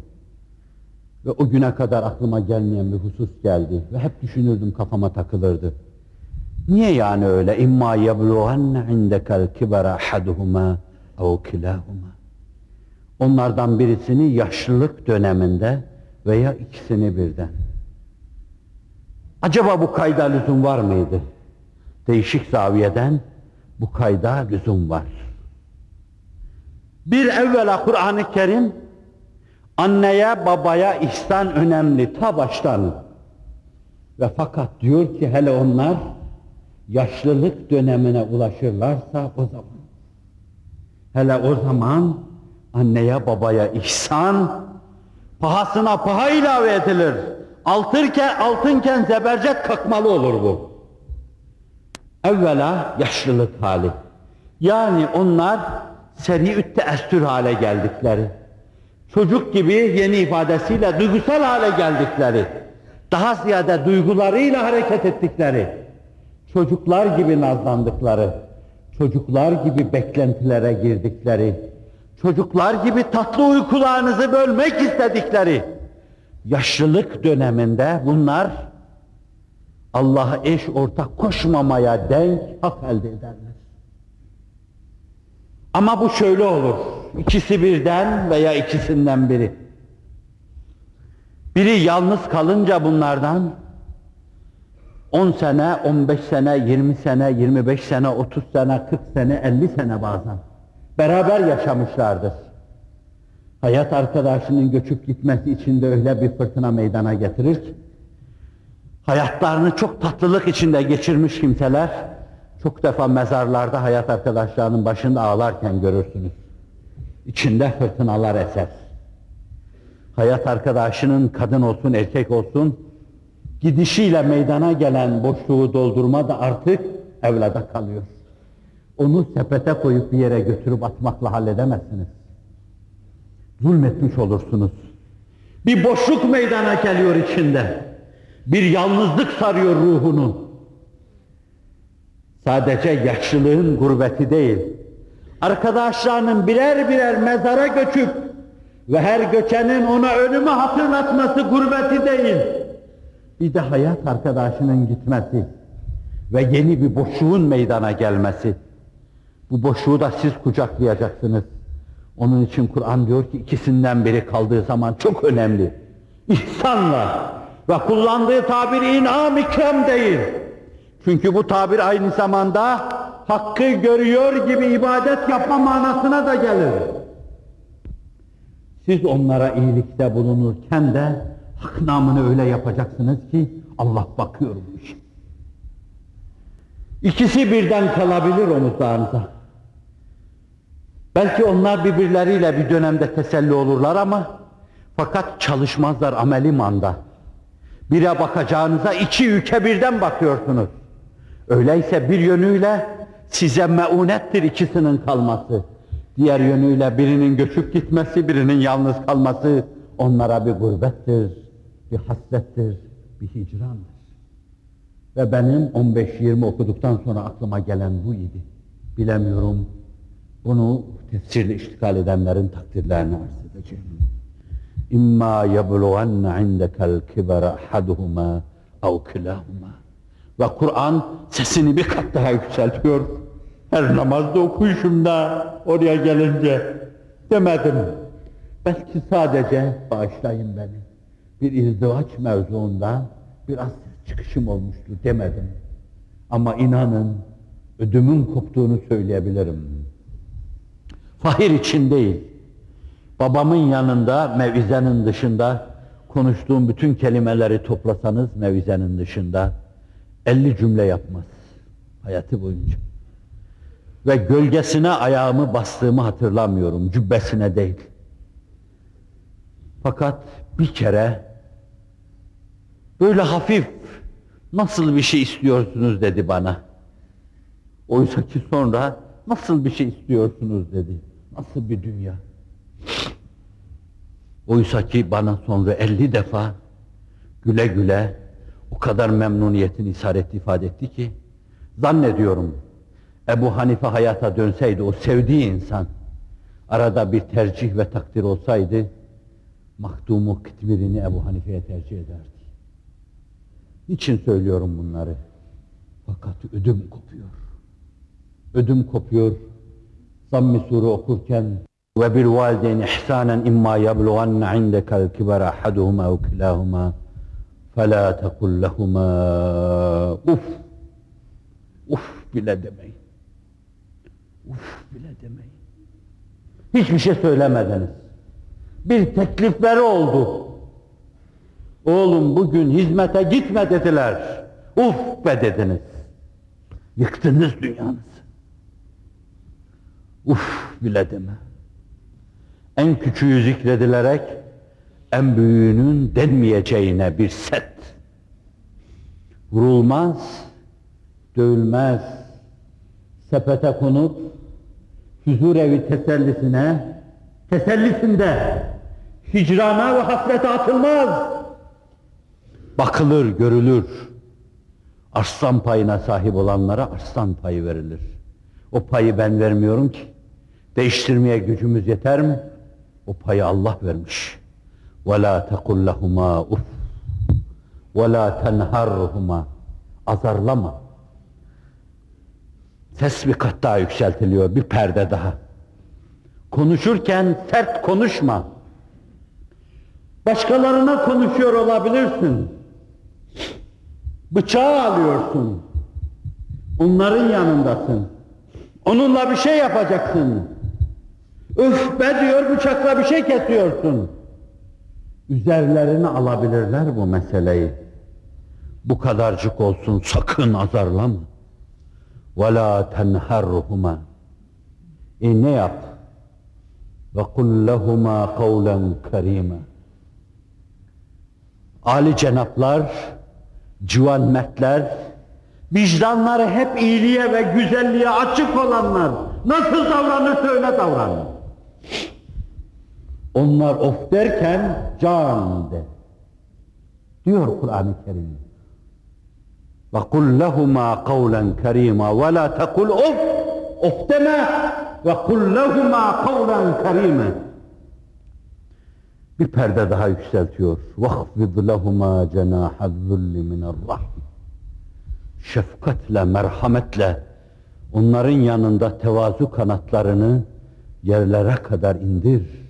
Ve o güne kadar aklıma gelmeyen bir husus geldi ve hep düşünürdüm kafama takılırdı. Niye yani öyle? İmma yeblughanna indekel kibara ahaduhuma ev kilahuma. Onlardan birisini yaşlılık döneminde veya ikisini birden. Acaba bu kayda lüzum var mıydı? Değişik zaviyeden bu kayda lüzum var. Bir evvela Kur'an-ı Kerim anneye babaya ihsan önemli ta baştan. Ve fakat diyor ki hele onlar yaşlılık dönemine ulaşırlarsa o zaman hele o zaman anneye babaya ihsan pahasına paha ilave edilir. Altırken, altınken zebercet kakmalı olur bu. Evvela yaşlılık hali. Yani onlar seri teessür hale geldikleri. Çocuk gibi yeni ifadesiyle duygusal hale geldikleri. Daha ziyade duygularıyla hareket ettikleri. Çocuklar gibi nazlandıkları. Çocuklar gibi beklentilere girdikleri. Çocuklar gibi tatlı uykularınızı bölmek istedikleri. Yaşlılık döneminde bunlar Allah'a eş ortak koşmamaya denk hak elde ederler. Ama bu şöyle olur. İkisi birden veya ikisinden biri. Biri yalnız kalınca bunlardan 10 sene, 15 sene, 20 sene, 25 sene, 30 sene, 40 sene, 50 sene bazen beraber yaşamışlardır. Hayat arkadaşının göçüp gitmesi için de öyle bir fırtına meydana getirir ki hayatlarını çok tatlılık içinde geçirmiş kimseler çok defa mezarlarda hayat arkadaşlarının başında ağlarken görürsünüz. İçinde fırtınalar eser. Hayat arkadaşının kadın olsun erkek olsun gidişiyle meydana gelen boşluğu doldurma da artık evlada kalıyor. Onu sepete koyup bir yere götürüp atmakla halledemezsiniz. Zulmetmiş olursunuz. Bir boşluk meydana geliyor içinde. Bir yalnızlık sarıyor ruhunu. Sadece yaşlılığın gurbeti değil, arkadaşlarının birer birer mezara göçüp ve her göçenin ona ölümü hatırlatması gurbeti değil, bir de hayat arkadaşının gitmesi ve yeni bir boşluğun meydana gelmesi. Bu boşluğu da siz kucaklayacaksınız. Onun için Kur'an diyor ki ikisinden biri kaldığı zaman çok önemli. İhsanla ve kullandığı tabir inam ikrem değil. Çünkü bu tabir aynı zamanda hakkı görüyor gibi ibadet yapma manasına da gelir. Siz onlara iyilikte bulunurken de hak namını öyle yapacaksınız ki Allah bakıyor bu işe. İkisi birden kalabilir omuzlarınıza. Belki onlar birbirleriyle bir dönemde teselli olurlar ama fakat çalışmazlar ameli manda. Bire bakacağınıza iki ülke birden bakıyorsunuz. Öyleyse bir yönüyle size meunettir ikisinin kalması. Diğer yönüyle birinin göçüp gitmesi, birinin yalnız kalması onlara bir gurbettir, bir hasrettir, bir hicrandır. Ve benim 15-20 okuduktan sonra aklıma gelen bu idi. Bilemiyorum. Bunu tefsirle iştikal edenlerin takdirlerini arz edeceğim. İmma yeblughanne indekel kibara ahaduhuma ev kilahuma. Ve Kur'an sesini bir kat daha yükseltiyor. Her namazda okuyuşumda oraya gelince demedim. Belki sadece bağışlayın beni. Bir izdivaç mevzuunda biraz çıkışım olmuştu demedim. Ama inanın ödümün koptuğunu söyleyebilirim. Fahir için değil. Babamın yanında mevizenin dışında konuştuğum bütün kelimeleri toplasanız mevizenin dışında 50 cümle yapmaz hayatı boyunca. Ve gölgesine ayağımı bastığımı hatırlamıyorum, cübbesine değil. Fakat bir kere böyle hafif nasıl bir şey istiyorsunuz dedi bana. Oysa ki sonra nasıl bir şey istiyorsunuz dedi. Nasıl bir dünya? Oysa ki bana sonra 50 defa güle güle o kadar memnuniyetin isaret ifade etti ki zannediyorum Ebu Hanife hayata dönseydi o sevdiği insan arada bir tercih ve takdir olsaydı Mahdumu Kıtmir'ini Ebu Hanife'ye tercih ederdi. Niçin söylüyorum bunları? Fakat ödüm kopuyor. Ödüm kopuyor. Zamm-ı Sure okurken ve bil valideyni ihsanen imma yablughanne indekel kibara ahaduhuma ev kilahuma fela tekul lehuma uf uf bile demeyin. Uf bile demeyin. Hiçbir şey söylemediniz. Bir teklifleri oldu. Oğlum bugün hizmete gitme dediler. Uf be dediniz. Yıktınız dünyanızı. Uf bile deme. En küçüğü zikredilerek en büyüğünün denmeyeceğine bir set. Vurulmaz, dövülmez, sepete konup huzur evi tesellisine, tesellisinde hicrana ve hasrete atılmaz. Bakılır, görülür. Arslan payına sahip olanlara arslan payı verilir. O payı ben vermiyorum ki. Değiştirmeye gücümüz yeter mi? O payı Allah vermiş. وَلَا تَقُلْ لَهُمَا اُفْ وَلَا تَنْهَرْهُمَا Azarlama. Ses bir kat daha yükseltiliyor, bir perde daha. Konuşurken sert konuşma. Başkalarına konuşuyor olabilirsin. Bıçağı alıyorsun. Onların yanındasın. Onunla bir şey yapacaksın. Öf be diyor bıçakla bir şey kesiyorsun. Üzerlerine alabilirler bu meseleyi. Bu kadarcık olsun sakın azarlama. وَلَا تَنْهَرْهُمَا E ne yap? وَقُلْ لَهُمَا قَوْلًا كَرِيمًا Ali cenaplar, civan mertler, vicdanları hep iyiliğe ve güzelliğe açık olanlar nasıl davranırsa öyle davranır. Onlar of derken can de. Diyor Kur'an-ı Kerim. وَقُلْ لَهُمَا قَوْلًا كَرِيمًا وَلَا تَقُلْ of Of deme. وَقُلْ لَهُمَا قَوْلًا كَرِيمًا Bir perde daha yükseltiyor. وَخْفِضْ لَهُمَا جَنَاحَ الذُّلِّ مِنَ الرَّحْمِ Şefkatle, merhametle onların yanında tevazu kanatlarını yerlere kadar indir.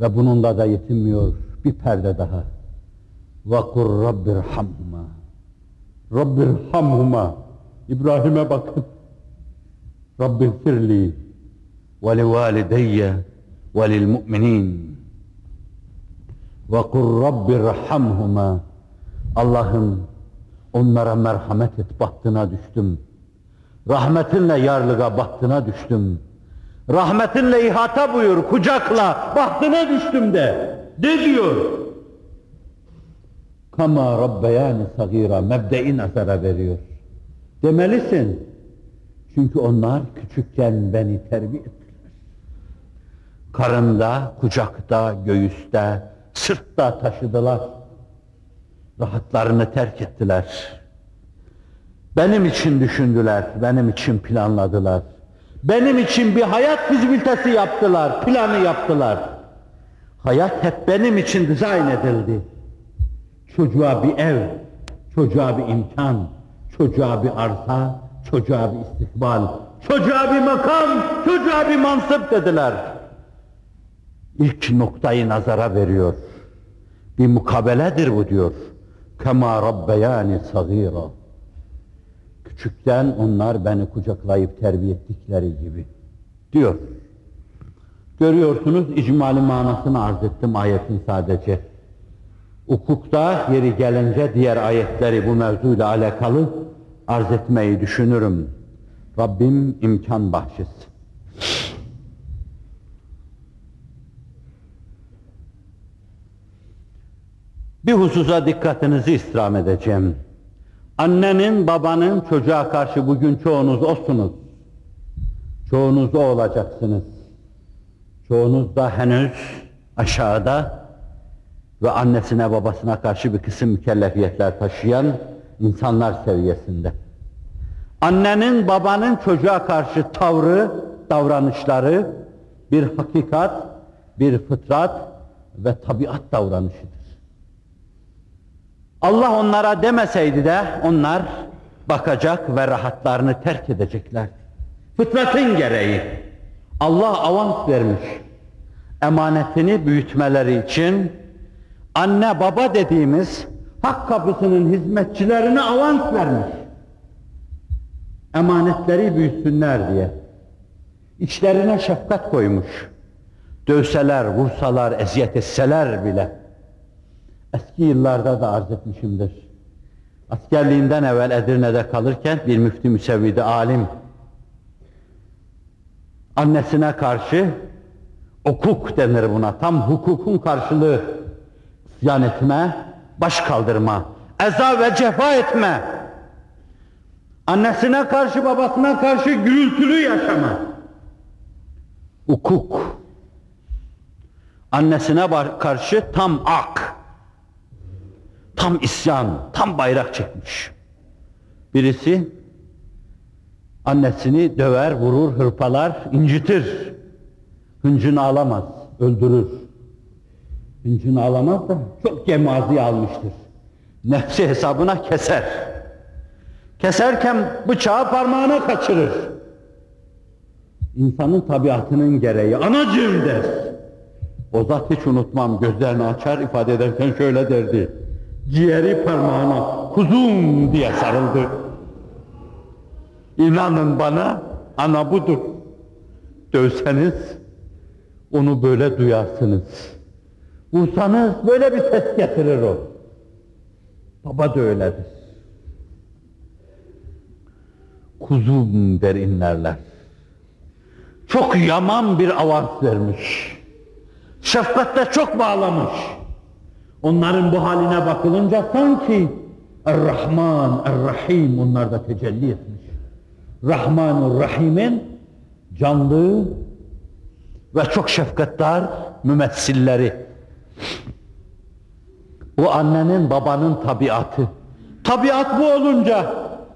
Ve bununla da yetinmiyor. Bir perde daha. وَقُلْ رَبِّ ارْحَمْهُمَا رَبِّ ارْحَمْهُمَا İbrahim'e bakın. رَبِّ اغْفِرْ لِي وَلِوَالِدَيَّ وَلِلْمُؤْمِنِينَ وَقُلْ رَبِّ ارْحَمْهُمَا Allah'ım onlara merhamet et bahtına düştüm. Rahmetinle yarlığa bahtına düştüm. Rahmetinle ihata buyur kucakla bahtına düştüm de. De diyor. Kama rabbeyani sagira mebde'i nazara veriyor. Demelisin. Çünkü onlar küçükken beni terbiye ettiler. Karında, kucakta, göğüste, sırtta taşıdılar. Rahatlarını terk ettiler. Benim için düşündüler, benim için planladılar. Benim için bir hayat fizibilitesi yaptılar, planı yaptılar. Hayat hep benim için dizayn edildi. Çocuğa bir ev, çocuğa bir imkan, çocuğa bir arsa, çocuğa bir istikbal, çocuğa bir makam, çocuğa bir mansıp dediler. İlk noktayı nazara veriyor. Bir mukabeledir bu diyor. Kema rabbeyani sagira. Küçükten onlar beni kucaklayıp terbiye ettikleri gibi diyor. Görüyorsunuz icmali manasını arz ettim ayetin sadece. Hukukta yeri gelince diğer ayetleri bu mevzuyla alakalı arz etmeyi düşünürüm. Rabbim imkan bahşetsin. Bir hususa dikkatinizi istirham edeceğim. Annenin, babanın çocuğa karşı bugün çoğunuz osunuz. Çoğunuz o olacaksınız. Çoğunuz da henüz aşağıda ve annesine babasına karşı bir kısım mükellefiyetler taşıyan insanlar seviyesinde. Annenin babanın çocuğa karşı tavrı, davranışları bir hakikat, bir fıtrat ve tabiat davranışıdır. Allah onlara demeseydi de onlar bakacak ve rahatlarını terk edecekler. Fıtratın gereği. Allah avans vermiş. Emanetini büyütmeleri için anne baba dediğimiz hak kapısının hizmetçilerine avans vermiş. Emanetleri büyütsünler diye. İçlerine şefkat koymuş. Dövseler, vursalar, eziyet etseler bile Eski yıllarda da arz etmişimdir. Askerliğinden evvel Edirne'de kalırken bir müftü müsevvidi alim annesine karşı hukuk denir buna. Tam hukukun karşılığı isyan etme, baş kaldırma, eza ve cefa etme. Annesine karşı, babasına karşı gürültülü yaşama. Hukuk. Annesine karşı tam ak. Tam isyan, tam bayrak çekmiş. Birisi annesini döver, vurur, hırpalar, incitir. Hıncını alamaz, öldürür. Hıncını alamaz da çok gemazi almıştır. Nefsi hesabına keser. Keserken bıçağı parmağına kaçırır. İnsanın tabiatının gereği, anacığım der. O zat hiç unutmam, gözlerini açar ifade ederken şöyle derdi ciğeri parmağına kuzum diye sarıldı. İnanın bana ana budur. Dövseniz onu böyle duyarsınız. Vursanız böyle bir ses getirir o. Baba da öyledir. Kuzum der inlerler. Çok yaman bir avans vermiş. Şefkatle çok bağlamış. Onların bu haline bakılınca sanki Rahman, Er-Rahim onlarda tecelli etmiş. Rahmanur Rahim'in canlı ve çok şefkatdar mümessilleri. Bu annenin babanın tabiatı. Tabiat bu olunca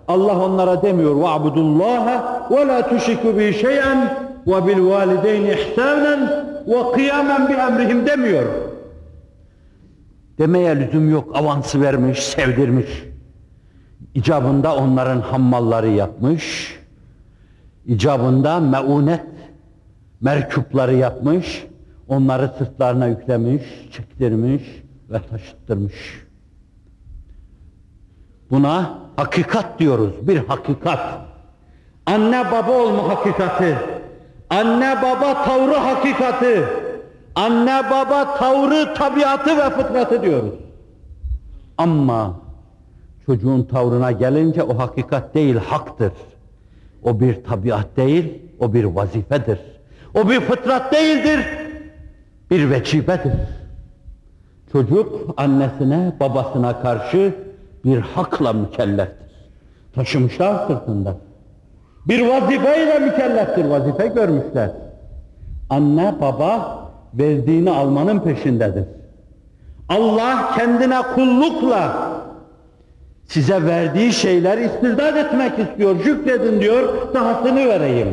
Allah onlara demiyor ve abudullaha ve la tuşiku bi şey'en ve bil valideyni ihsanen ve kıyamen bi emrihim demiyor. Demeye lüzum yok, avansı vermiş, sevdirmiş. İcabında onların hammalları yapmış, icabında meunet merkupları yapmış, onları sırtlarına yüklemiş, çektirmiş ve taşıttırmış. Buna hakikat diyoruz, bir hakikat. Anne baba olma hakikati, anne baba tavrı hakikati, Anne baba tavrı, tabiatı ve fıtratı diyoruz. Ama çocuğun tavrına gelince o hakikat değil, haktır. O bir tabiat değil, o bir vazifedir. O bir fıtrat değildir, bir vecibedir. Çocuk annesine, babasına karşı bir hakla mükelleftir. Taşımışlar sırtında. Bir vazifeyle mükelleftir, vazife görmüşler. Anne, baba verdiğini almanın peşindedir. Allah kendine kullukla Size verdiği şeyler istirdat etmek istiyor. Şükredin diyor, dahasını vereyim.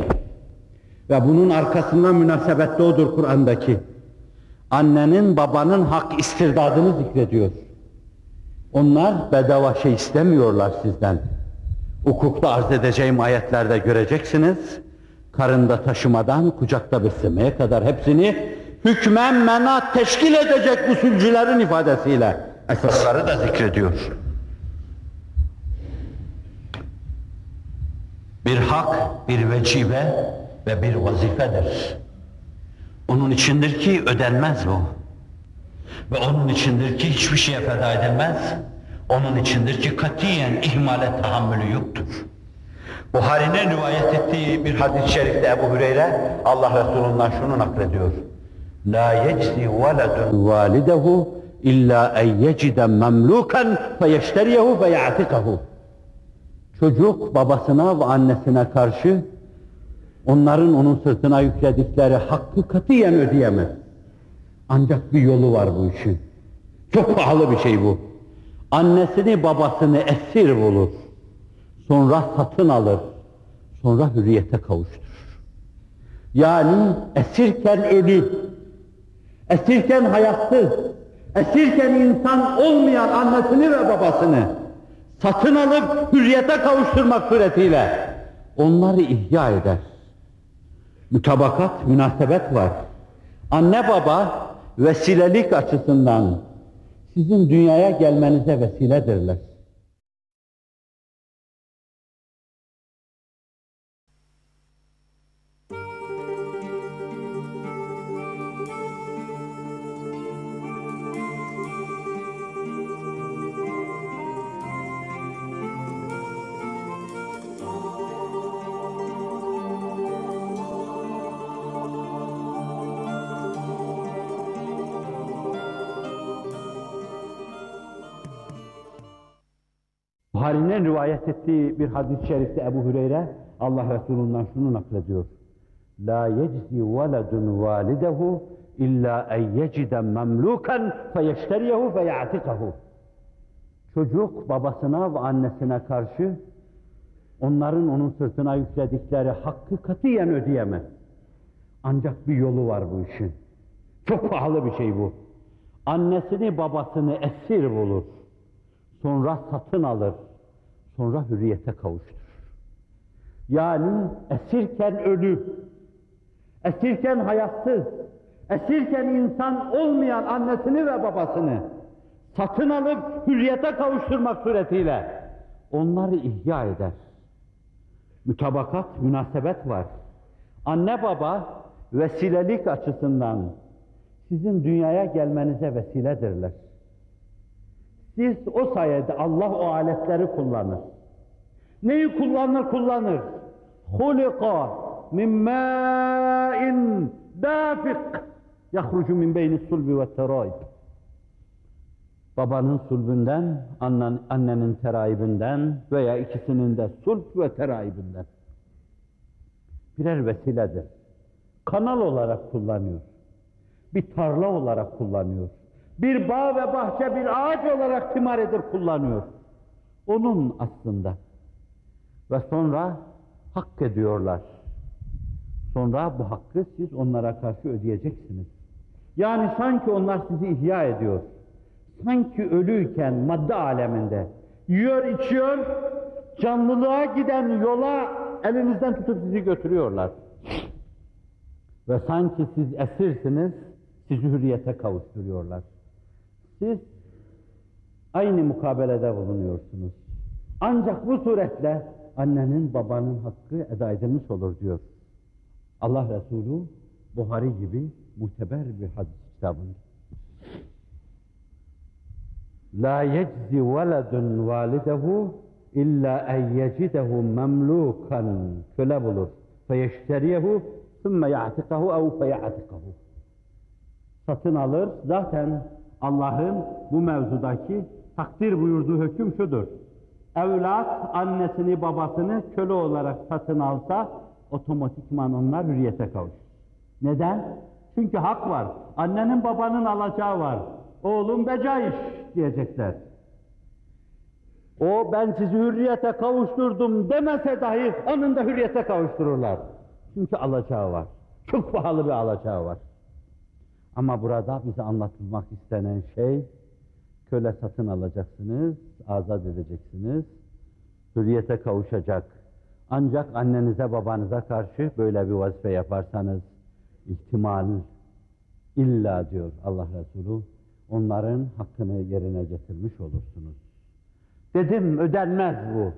Ve bunun arkasından münasebette odur Kur'an'daki. Annenin babanın hak istirdadını zikrediyor. Onlar bedava şey istemiyorlar sizden. Hukukta arz edeceğim ayetlerde göreceksiniz. Karında taşımadan kucakta beslemeye kadar hepsini hükmen menat teşkil edecek usulcülerin ifadesiyle esasları da zikrediyor. Bir hak, bir vecibe ve bir vazifedir. Onun içindir ki ödenmez bu. Ve onun içindir ki hiçbir şeye feda edilmez. Onun içindir ki katiyen ihmale tahammülü yoktur. Buhari'nin rivayet ettiği bir hadis-i şerifte Ebu Hüreyre Allah Resulü'nden şunu naklediyor. La yeczi veledun validehu illa en yecide memluken feyeşteriyehu feyatikahu. Çocuk babasına ve annesine karşı onların onun sırtına yükledikleri hakkı katiyen ödeyemez. Ancak bir yolu var bu işin. Çok pahalı bir şey bu. Annesini babasını esir bulur. Sonra satın alır. Sonra hürriyete kavuşturur. Yani esirken ölü, esirken hayatsız, esirken insan olmayan annesini ve babasını satın alıp hürriyete kavuşturmak suretiyle onları ihya eder. Mütabakat, münasebet var. Anne baba vesilelik açısından sizin dünyaya gelmenize vesiledirler. Buhari'nin rivayet ettiği bir hadis-i şerifte Ebu Hüreyre Allah Resulü'nden şunu naklediyor. La yeczi veledun validehu illa en yecide memluken feyeşteriyehu feyatikahu. Çocuk babasına ve annesine karşı onların onun sırtına yükledikleri hakkı katiyen ödeyemez. Ancak bir yolu var bu işin. Çok pahalı bir şey bu. Annesini babasını esir bulur. Sonra satın alır. Sonra hürriyete kavuşturur. Yani esirken ölü, esirken hayatsız, esirken insan olmayan annesini ve babasını satın alıp hürriyete kavuşturmak suretiyle onları ihya eder. Mütabakat, münasebet var. Anne baba vesilelik açısından sizin dünyaya gelmenize vesiledirler. Siz o sayede Allah o aletleri kullanır. Neyi kullanır kullanır? Hulika min ma'in dafik yahrucu min beyni sulbi ve teraib. Babanın sulbünden, annen, annenin teraibinden veya ikisinin de sulp ve teraibinden. Birer vesiledir. Kanal olarak kullanıyor. Bir tarla olarak kullanıyor bir bağ ve bahçe, bir ağaç olarak timar edir, kullanıyor. Onun aslında. Ve sonra hak ediyorlar. Sonra bu hakkı siz onlara karşı ödeyeceksiniz. Yani sanki onlar sizi ihya ediyor. Sanki ölüyken madde aleminde yiyor, içiyor, canlılığa giden yola elinizden tutup sizi götürüyorlar. Ve sanki siz esirsiniz, sizi hürriyete kavuşturuyorlar. Siz aynı mukabelede bulunuyorsunuz. Ancak bu suretle annenin babanın hakkı eda edilmiş olur diyor. Allah Resulü Buhari gibi muteber bir hadis kitabında. La yeczi veledun validehu illa en yecidehu memlukan köle bulur. Feyeşteriyehu sümme ya'tikahu ev feya'tikahu. Satın alır. Zaten Allah'ın bu mevzudaki takdir buyurduğu hüküm şudur. Evlat annesini babasını köle olarak satın alsa otomatikman onlar hürriyete kavuşur. Neden? Çünkü hak var. Annenin babanın alacağı var. Oğlum beca iş diyecekler. O ben sizi hürriyete kavuşturdum demese dahi onun da hürriyete kavuştururlar. Çünkü alacağı var. Çok pahalı bir alacağı var. Ama burada bize anlatılmak istenen şey köle satın alacaksınız, azat edeceksiniz, hürriyete kavuşacak. Ancak annenize babanıza karşı böyle bir vazife yaparsanız ihtimal illa diyor Allah Resulü onların hakkını yerine getirmiş olursunuz. Dedim ödenmez bu.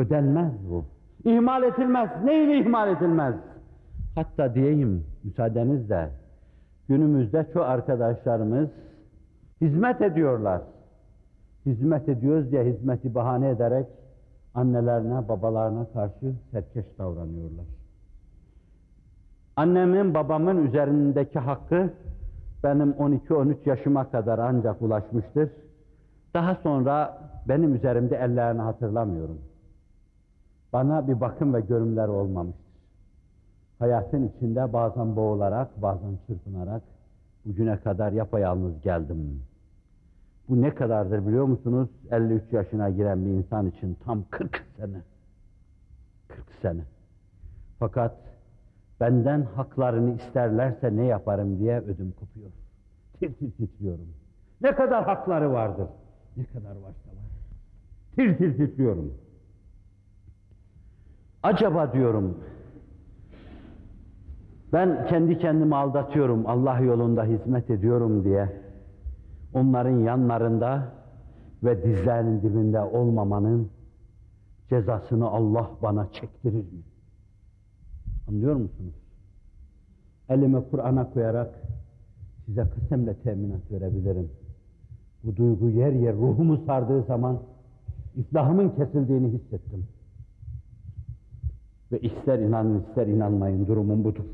Ödenmez bu. İhmal edilmez. Neyin ihmal edilmez? Hatta diyeyim müsaadenizle günümüzde çoğu arkadaşlarımız hizmet ediyorlar. Hizmet ediyoruz diye hizmeti bahane ederek annelerine, babalarına karşı serkeş davranıyorlar. Annemin, babamın üzerindeki hakkı benim 12-13 yaşıma kadar ancak ulaşmıştır. Daha sonra benim üzerimde ellerini hatırlamıyorum. Bana bir bakım ve görümler olmamıştır. Hayatın içinde bazen boğularak, bazen çırpınarak bugüne kadar yapayalnız geldim. Bu ne kadardır biliyor musunuz? 53 yaşına giren bir insan için tam 40 sene. 40 sene. Fakat benden haklarını isterlerse ne yaparım diye ödüm kopuyor. Tir tir titriyorum. Ne kadar hakları vardır? Ne kadar varsa var. Tir tir titriyorum. Acaba diyorum, ben kendi kendimi aldatıyorum, Allah yolunda hizmet ediyorum diye onların yanlarında ve dizlerinin dibinde olmamanın cezasını Allah bana çektirir mi? Anlıyor musunuz? Elimi Kur'an'a koyarak size kısemle teminat verebilirim. Bu duygu yer yer ruhumu sardığı zaman iflahımın kesildiğini hissettim. Ve ister inanın ister inanmayın durumum budur.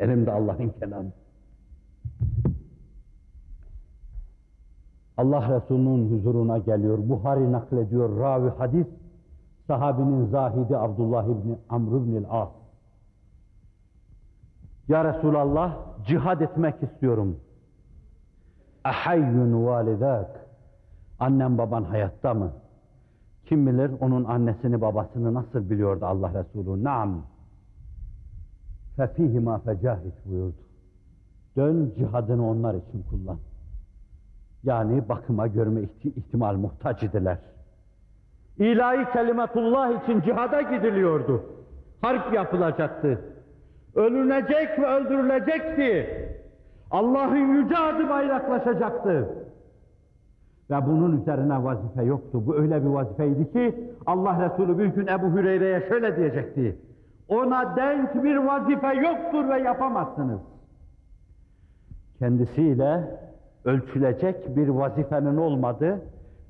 Elimde Allah'ın kelamı. Allah Resulü'nün huzuruna geliyor. Buhari naklediyor ravi hadis. Sahabinin zahidi Abdullah İbni Amr İbni As. Ya Resulallah cihad etmek istiyorum. Ahayyun validak. Annem baban hayatta mı? Kim bilir onun annesini babasını nasıl biliyordu Allah Resulü? Naam. Fefihima fecahit buyurdu. Dön cihadını onlar için kullan. Yani bakıma görme ihtimal muhtaç idiler. İlahi kelimetullah için cihada gidiliyordu. Harp yapılacaktı. Ölünecek ve öldürülecekti. Allah'ın yüce adı bayraklaşacaktı. Ve bunun üzerine vazife yoktu. Bu öyle bir vazifeydi ki Allah Resulü bir gün Ebu Hüreyre'ye şöyle diyecekti. Ona denk bir vazife yoktur ve yapamazsınız. Kendisiyle ölçülecek bir vazifenin olmadı.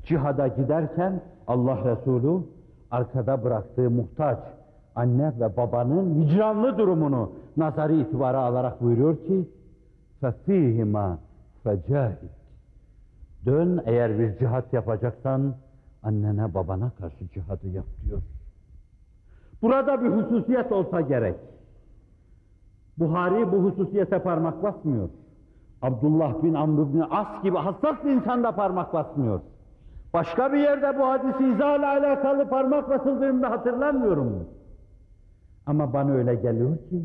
Cihada giderken Allah Resulü arkada bıraktığı muhtaç anne ve babanın hicranlı durumunu nazari itibara alarak buyuruyor ki فَف۪يهِمَا فَجَاهِدْ Dön eğer bir cihat yapacaksan annene babana karşı cihadı yap diyor. Burada bir hususiyet olsa gerek. Buhari bu hususiyete parmak basmıyor. Abdullah bin Amr bin As gibi hassas bir insan da parmak basmıyor. Başka bir yerde bu hadisi izahla alakalı parmak basıldığını da hatırlamıyorum. Ama bana öyle geliyor ki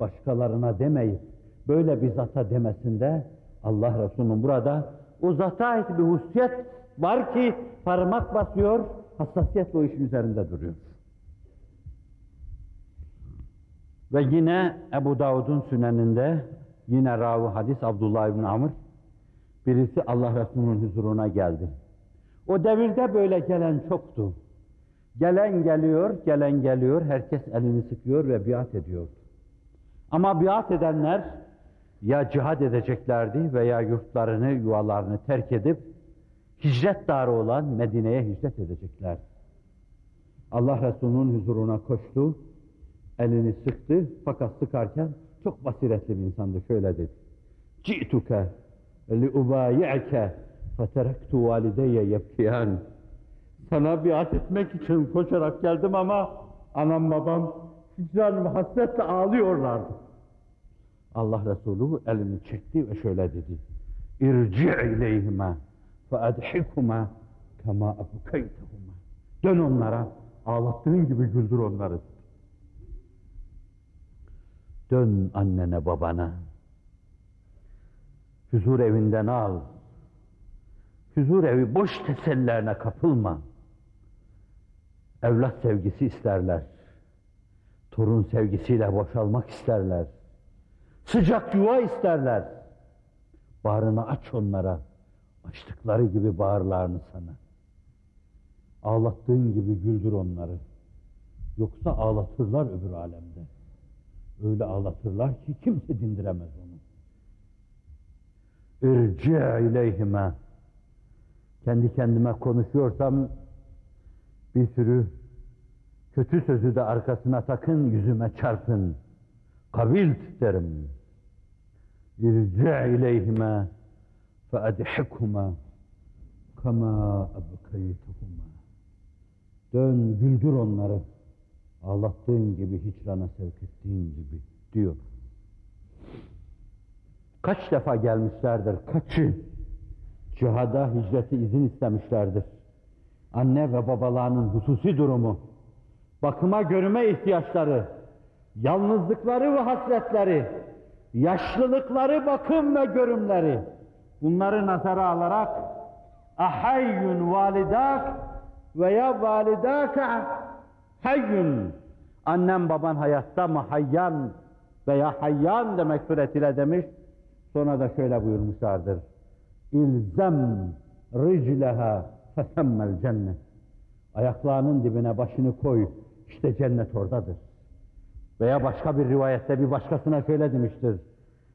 başkalarına demeyip böyle bir zata demesinde Allah Resulü'nün burada o zata ait bir hususiyet var ki parmak basıyor, hassasiyetle o işin üzerinde duruyor. Ve yine Ebu Davud'un süneninde yine ravi hadis Abdullah İbni Amr birisi Allah Resulü'nün huzuruna geldi. O devirde böyle gelen çoktu. Gelen geliyor, gelen geliyor, herkes elini sıkıyor ve biat ediyor. Ama biat edenler ya cihad edeceklerdi veya yurtlarını, yuvalarını terk edip hicret darı olan Medine'ye hicret edecekler. Allah Resulü'nün huzuruna koştu, elini sıktı fakat sıkarken çok basiretli bir insandı. Şöyle dedi. Ci'tuke liubayi'ke feterektu valideyye yebkiyan. Sana biat etmek için koşarak geldim ama anam babam hicran ve hasretle ağlıyorlardı. Allah Resulü elini çekti ve şöyle dedi. İrci' ileyhime fe edhikuma kema ebkeytehuma. Dön onlara, ağlattığın gibi güldür onları. Dön annene babana. Huzur evinden al. Huzur evi boş tesellerine kapılma. Evlat sevgisi isterler. Torun sevgisiyle boşalmak isterler. Sıcak yuva isterler. Bağrını aç onlara. Açtıkları gibi bağırlarını sana. Ağlattığın gibi güldür onları. Yoksa ağlatırlar öbür alemde. Öyle ağlatırlar ki kimse dindiremez onu. İrci ileyhime. Kendi kendime konuşuyorsam bir sürü kötü sözü de arkasına takın, yüzüme çarpın. Kabilt derim. İrci ileyhime fe edhikhuma kama ebkeytuhuma. Dön güldür onları. Ağlattığın gibi, hicrana sevk ettiğin gibi diyor. Kaç defa gelmişlerdir, kaçı cihada hicreti izin istemişlerdir. Anne ve babalarının hususi durumu, bakıma görüme ihtiyaçları, yalnızlıkları ve hasretleri, yaşlılıkları, bakım ve görümleri, bunları nazara alarak ahayyun validak veya validaka hayyun. Annem baban hayatta mı hayyan veya hayyan demek suretiyle demiş. Sonra da şöyle buyurmuşlardır. İlzem ricleha fesemmel cennet. Ayaklarının dibine başını koy, işte cennet oradadır. Veya başka bir rivayette bir başkasına şöyle demiştir.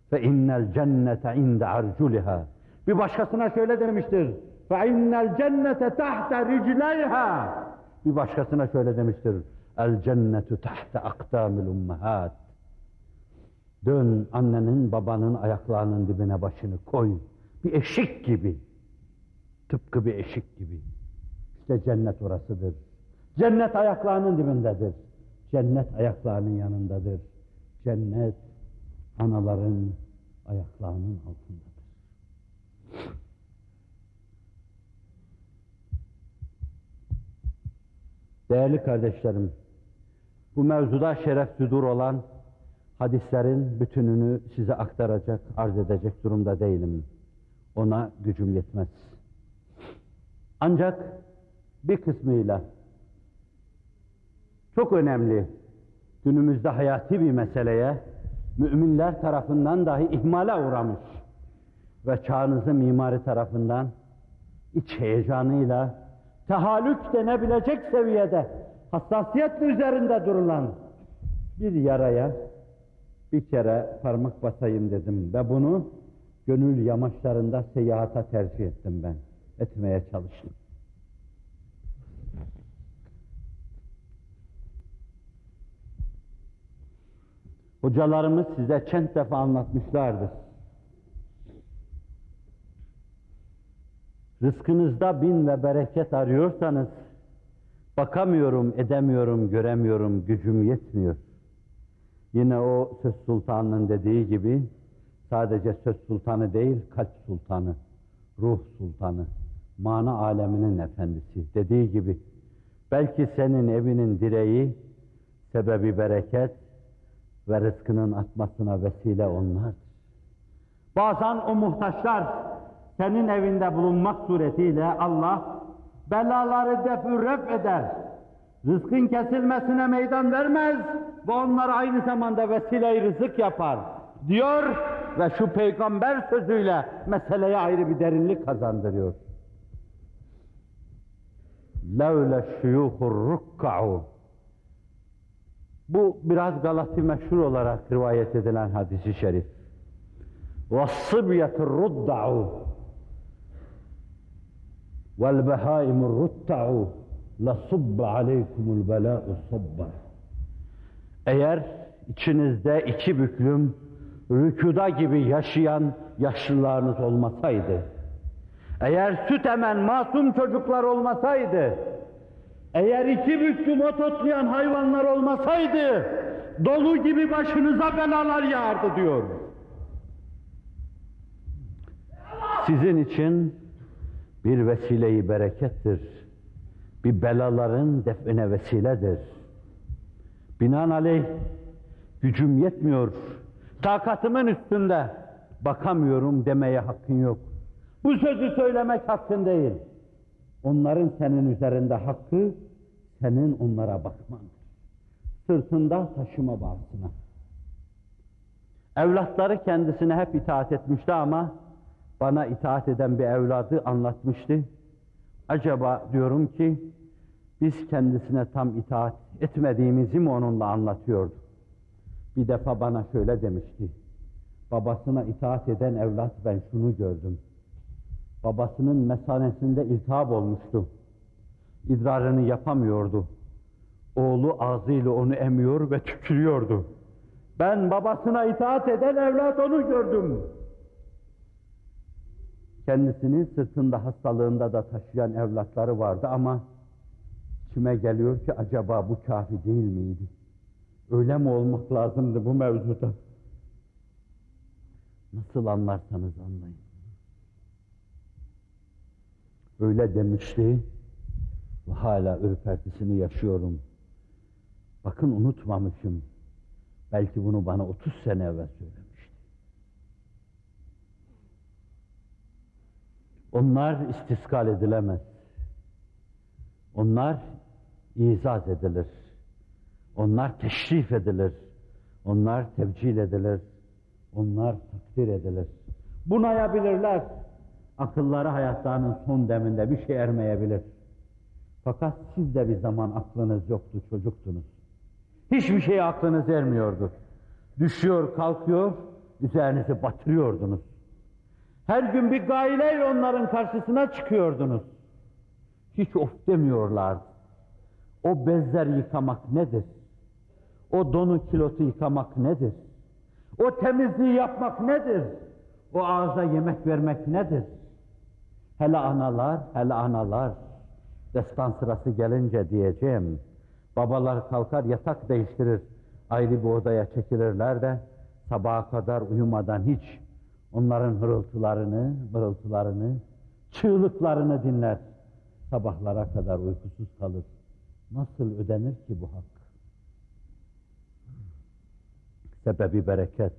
Fe innel cennete inde arculiha. Bir başkasına şöyle demiştir. Fe innel cennete tahta ricleyha. Bir başkasına şöyle demiştir. El cennetu tahte akdamil ummahat. Dön annenin babanın ayaklarının dibine başını koy. Bir eşik gibi. Tıpkı bir eşik gibi. İşte cennet orasıdır. Cennet ayaklarının dibindedir. Cennet ayaklarının yanındadır. Cennet anaların ayaklarının altındadır. Değerli kardeşlerim, bu mevzuda şeref südur olan hadislerin bütününü size aktaracak, arz edecek durumda değilim. Ona gücüm yetmez. Ancak bir kısmıyla çok önemli, günümüzde hayati bir meseleye müminler tarafından dahi ihmale uğramış ve çağınızı mimari tarafından iç heyecanıyla tahallük denebilecek seviyede hassasiyetle üzerinde durulan bir yaraya bir kere parmak basayım dedim ve bunu gönül yamaçlarında seyahata tercih ettim ben. Etmeye çalıştım. Hocalarımız size çent defa anlatmışlardır. Rızkınızda bin ve bereket arıyorsanız, bakamıyorum, edemiyorum, göremiyorum, gücüm yetmiyor. Yine o söz sultanının dediği gibi, sadece söz sultanı değil, kalp sultanı, ruh sultanı, mana aleminin efendisi dediği gibi, belki senin evinin direği, sebebi bereket ve rızkının atmasına vesile onlardır. Bazen o muhtaçlar, senin evinde bulunmak suretiyle Allah belaları defürref eder. Rızkın kesilmesine meydan vermez ve onlara aynı zamanda vesile rızık yapar diyor ve şu peygamber sözüyle meseleye ayrı bir derinlik kazandırıyor. لَوْلَ شُيُوخُ الرُّكَّعُ Bu biraz Galati meşhur olarak rivayet edilen hadisi şerif. وَالصِّبْيَةُ الرُّدَّعُ وَالْبَهَائِمُ الرُّتَّعُ لَصُبَّ عَلَيْكُمُ الْبَلَاءُ صَبَّ Eğer içinizde iki büklüm, rükuda gibi yaşayan yaşlılarınız olmasaydı, eğer süt emen masum çocuklar olmasaydı, eğer iki büklüm ot otlayan hayvanlar olmasaydı, dolu gibi başınıza belalar yağardı diyor. Sizin için bir vesileyi berekettir. Bir belaların define vesiledir. Binaenaleyh gücüm yetmiyor, takatımın üstünde bakamıyorum demeye hakkın yok. Bu sözü söylemek hakkın değil. Onların senin üzerinde hakkı, senin onlara bakmandır. Sırtında taşıma bağısına. Evlatları kendisine hep itaat etmişti ama bana itaat eden bir evladı anlatmıştı. Acaba diyorum ki biz kendisine tam itaat etmediğimizi mi onunla anlatıyordu? Bir defa bana şöyle demişti. Babasına itaat eden evlat ben şunu gördüm. Babasının mesanesinde iltihap olmuştu. İdrarını yapamıyordu. Oğlu ağzıyla onu emiyor ve tükürüyordu. Ben babasına itaat eden evlat onu gördüm. Kendisini sırtında hastalığında da taşıyan evlatları vardı ama kime geliyor ki acaba bu kafi değil miydi? Öyle mi olmak lazımdı bu mevzuda? Nasıl anlarsanız anlayın. Öyle demişti ve hala ürpertisini yaşıyorum. Bakın unutmamışım. Belki bunu bana 30 sene evvel söylemişti. Onlar istiskal edilemez. Onlar izaz edilir. Onlar teşrif edilir. Onlar tevcil edilir. Onlar takdir edilir. Bunayabilirler. Akılları hayatlarının son deminde bir şey ermeyebilir. Fakat siz de bir zaman aklınız yoktu, çocuktunuz. Hiçbir şey aklınız ermiyordu. Düşüyor, kalkıyor, üzerinizi batırıyordunuz. Her gün bir gaileyle onların karşısına çıkıyordunuz. Hiç of demiyorlardı. O bezler yıkamak nedir? O donu kilotu yıkamak nedir? O temizliği yapmak nedir? O ağza yemek vermek nedir? Hele analar, hele analar. Destan sırası gelince diyeceğim. Babalar kalkar yatak değiştirir. Ayrı bir odaya çekilirler de sabaha kadar uyumadan hiç Onların hırıltılarını, mırıltılarını, çığlıklarını dinler. Sabahlara kadar uykusuz kalır. Nasıl ödenir ki bu hak? Sebebi bereket.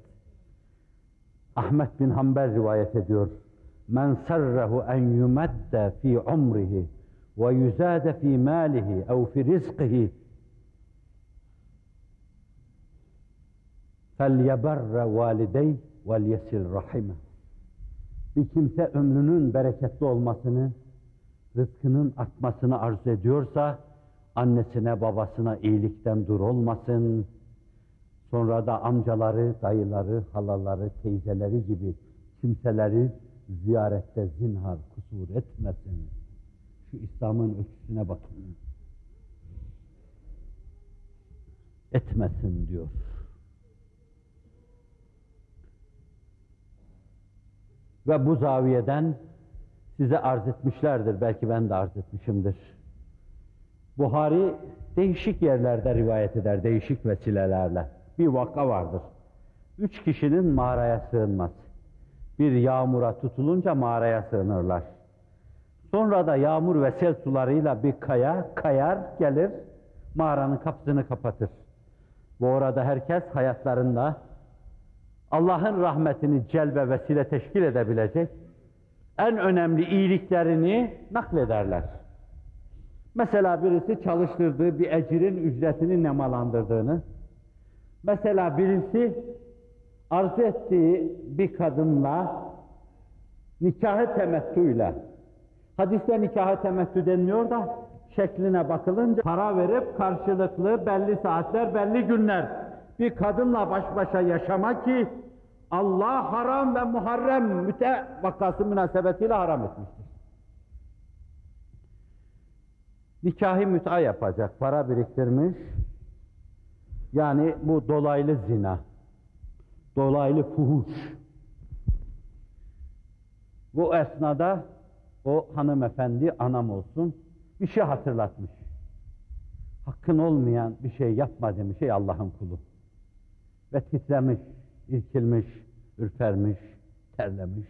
Ahmet bin Hanbel rivayet ediyor. Men serrehu en yumedde fi umrihi ve yüzade fi malihi ev fi rizkihi fel yeberre valideyh وَلْيَسِلْ رَحِمَهِ Bir kimse ömrünün bereketli olmasını, rızkının artmasını arzu ediyorsa, annesine babasına iyilikten dur olmasın, sonra da amcaları, dayıları, halaları, teyzeleri gibi kimseleri ziyarette zinhar kusur etmesin. Şu İslam'ın ölçüsüne bakın. Etmesin diyor. Ve bu zaviyeden size arz etmişlerdir. Belki ben de arz etmişimdir. Buhari değişik yerlerde rivayet eder, değişik vesilelerle. Bir vaka vardır. Üç kişinin mağaraya sığınmaz. Bir yağmura tutulunca mağaraya sığınırlar. Sonra da yağmur ve sel sularıyla bir kaya kayar gelir, mağaranın kapısını kapatır. Bu orada herkes hayatlarında Allah'ın rahmetini celbe vesile teşkil edebilecek en önemli iyiliklerini naklederler. Mesela birisi çalıştırdığı bir ecirin ücretini nemalandırdığını, mesela birisi arzu ettiği bir kadınla nikahı temettüyle, hadiste nikahı temettü deniliyor da şekline bakılınca para verip karşılıklı belli saatler, belli günler bir kadınla baş başa yaşamak ki Allah haram ve muharrem müte vakası münasebetiyle haram etmiştir. Nikahı müta yapacak, para biriktirmiş. Yani bu dolaylı zina, dolaylı fuhuş. Bu esnada o hanımefendi anam olsun bir şey hatırlatmış. Hakkın olmayan bir şey yapma demiş ey Allah'ın kulu. Ve titremiş, irkilmiş, ürpermiş, terlemiş.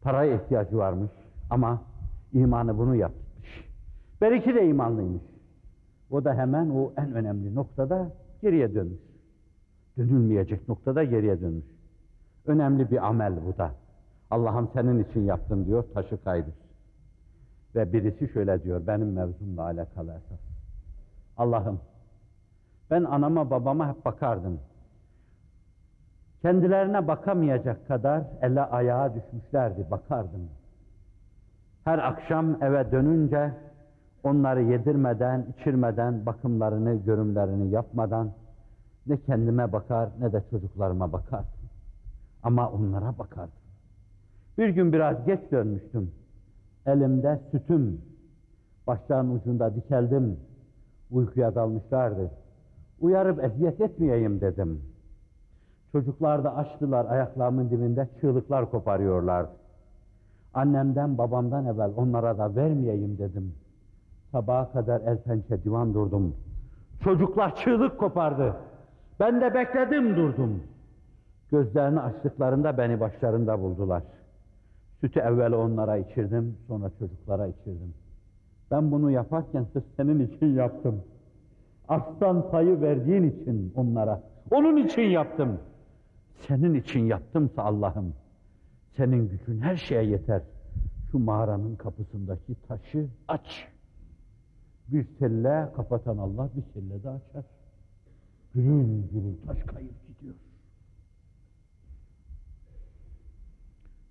Paraya ihtiyacı varmış. Ama imanı bunu yapmış. Belki de imanlıymış. O da hemen o en önemli noktada geriye dönmüş. Dönülmeyecek noktada geriye dönmüş. Önemli bir amel bu da. Allah'ım senin için yaptım diyor, taşı kaydır. Ve birisi şöyle diyor, benim mevzumla alakalı esas. Allah'ım, ben anama babama hep bakardım. Kendilerine bakamayacak kadar ele ayağa düşmüşlerdi, bakardım. Her akşam eve dönünce onları yedirmeden, içirmeden, bakımlarını, görümlerini yapmadan ne kendime bakar ne de çocuklarıma bakardım. Ama onlara bakardım. Bir gün biraz geç dönmüştüm. Elimde sütüm, başlarının ucunda dikeldim. Uykuya dalmışlardı. Uyarıp eziyet etmeyeyim dedim. Çocuklar da açtılar ayaklarımın dibinde çığlıklar koparıyorlardı. Annemden babamdan evvel onlara da vermeyeyim dedim. Sabaha kadar el pençe divan durdum. Çocuklar çığlık kopardı. Ben de bekledim durdum. Gözlerini açtıklarında beni başlarında buldular. Sütü evvel onlara içirdim, sonra çocuklara içirdim. Ben bunu yaparken sırf senin için yaptım. Aslan payı verdiğin için onlara. Onun için yaptım. Senin için yaptımsa Allah'ım. Senin gücün her şeye yeter. Şu mağaranın kapısındaki taşı aç. Bir selle kapatan Allah bir selle de açar. Gürül gürül taş kayıp gidiyor.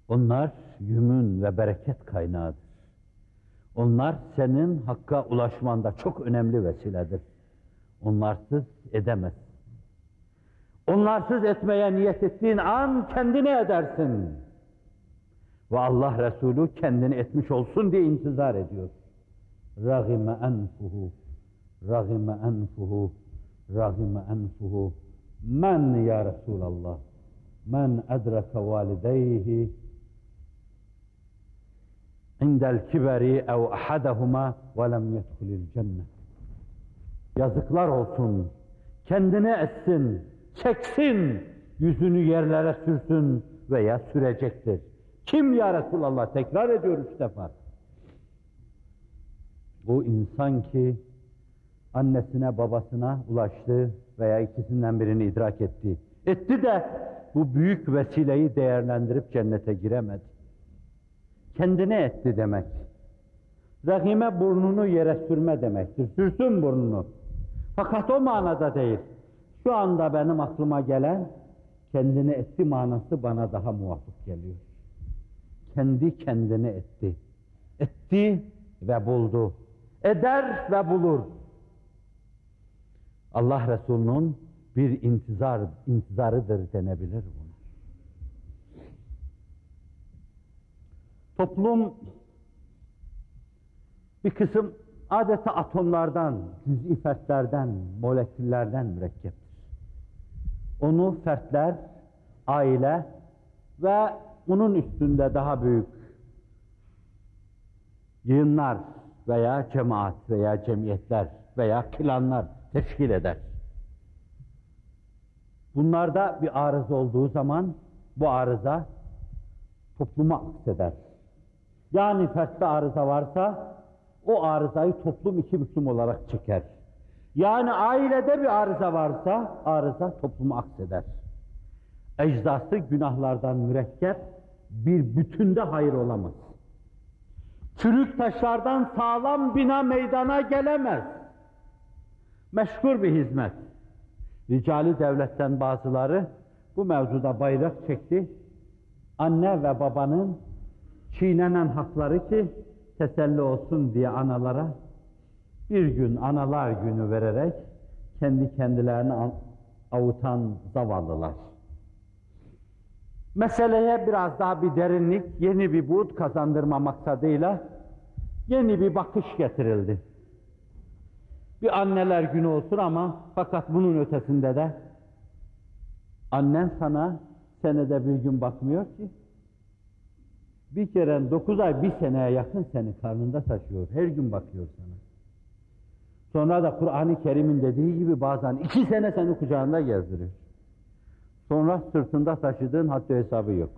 Onlar yümün ve bereket kaynağıdır. Onlar senin hakka ulaşmanda çok önemli vesiledir. Onlarsız edemez. Onlarsız etmeye niyet ettiğin an kendini edersin. Ve Allah Resulü kendini etmiş olsun diye intizar ediyor. Ragime enfuhu, ragime enfuhu, ragime enfuhu. Men ya Resulallah, men edreke valideyhi indel kiberi ev ahadahuma ve lem yedhulil cennet. Yazıklar olsun, kendini etsin, çeksin, yüzünü yerlere sürsün veya sürecektir. Kim ya Resulallah? Tekrar ediyor üç defa. O insan ki annesine babasına ulaştı veya ikisinden birini idrak etti. Etti de bu büyük vesileyi değerlendirip cennete giremedi. Kendine etti demek. Rahime burnunu yere sürme demektir. Sürsün burnunu. Fakat o manada değil. Şu anda benim aklıma gelen kendini etti manası bana daha muvafık geliyor. Kendi kendini etti. Etti ve buldu. Eder ve bulur. Allah Resulü'nün bir intizar, intizarıdır denebilir buna. Toplum bir kısım adeta atomlardan, cüz'i fertlerden, moleküllerden mürekkeptir. Onu fertler, aile ve onun üstünde daha büyük yığınlar veya cemaat veya cemiyetler veya klanlar teşkil eder. Bunlarda bir arıza olduğu zaman bu arıza topluma akseder. Yani fertte arıza varsa o arızayı toplum iki büklüm olarak çeker. Yani ailede bir arıza varsa arıza topluma akseder. Ecdası günahlardan mürekkep bir bütünde hayır olamaz. Çürük taşlardan sağlam bina meydana gelemez. Meşhur bir hizmet. Ricali devletten bazıları bu mevzuda bayrak çekti. Anne ve babanın çiğnenen hakları ki teselli olsun diye analara bir gün analar günü vererek kendi kendilerini avutan zavallılar. Meseleye biraz daha bir derinlik, yeni bir buğd kazandırma maksadıyla yeni bir bakış getirildi. Bir anneler günü olsun ama fakat bunun ötesinde de annen sana senede bir gün bakmıyor ki. Bir kere dokuz ay, bir seneye yakın seni karnında taşıyor. Her gün bakıyor sana. Sonra da Kur'an-ı Kerim'in dediği gibi bazen iki sene seni kucağında gezdiriyor. Sonra sırtında taşıdığın haddi hesabı yok.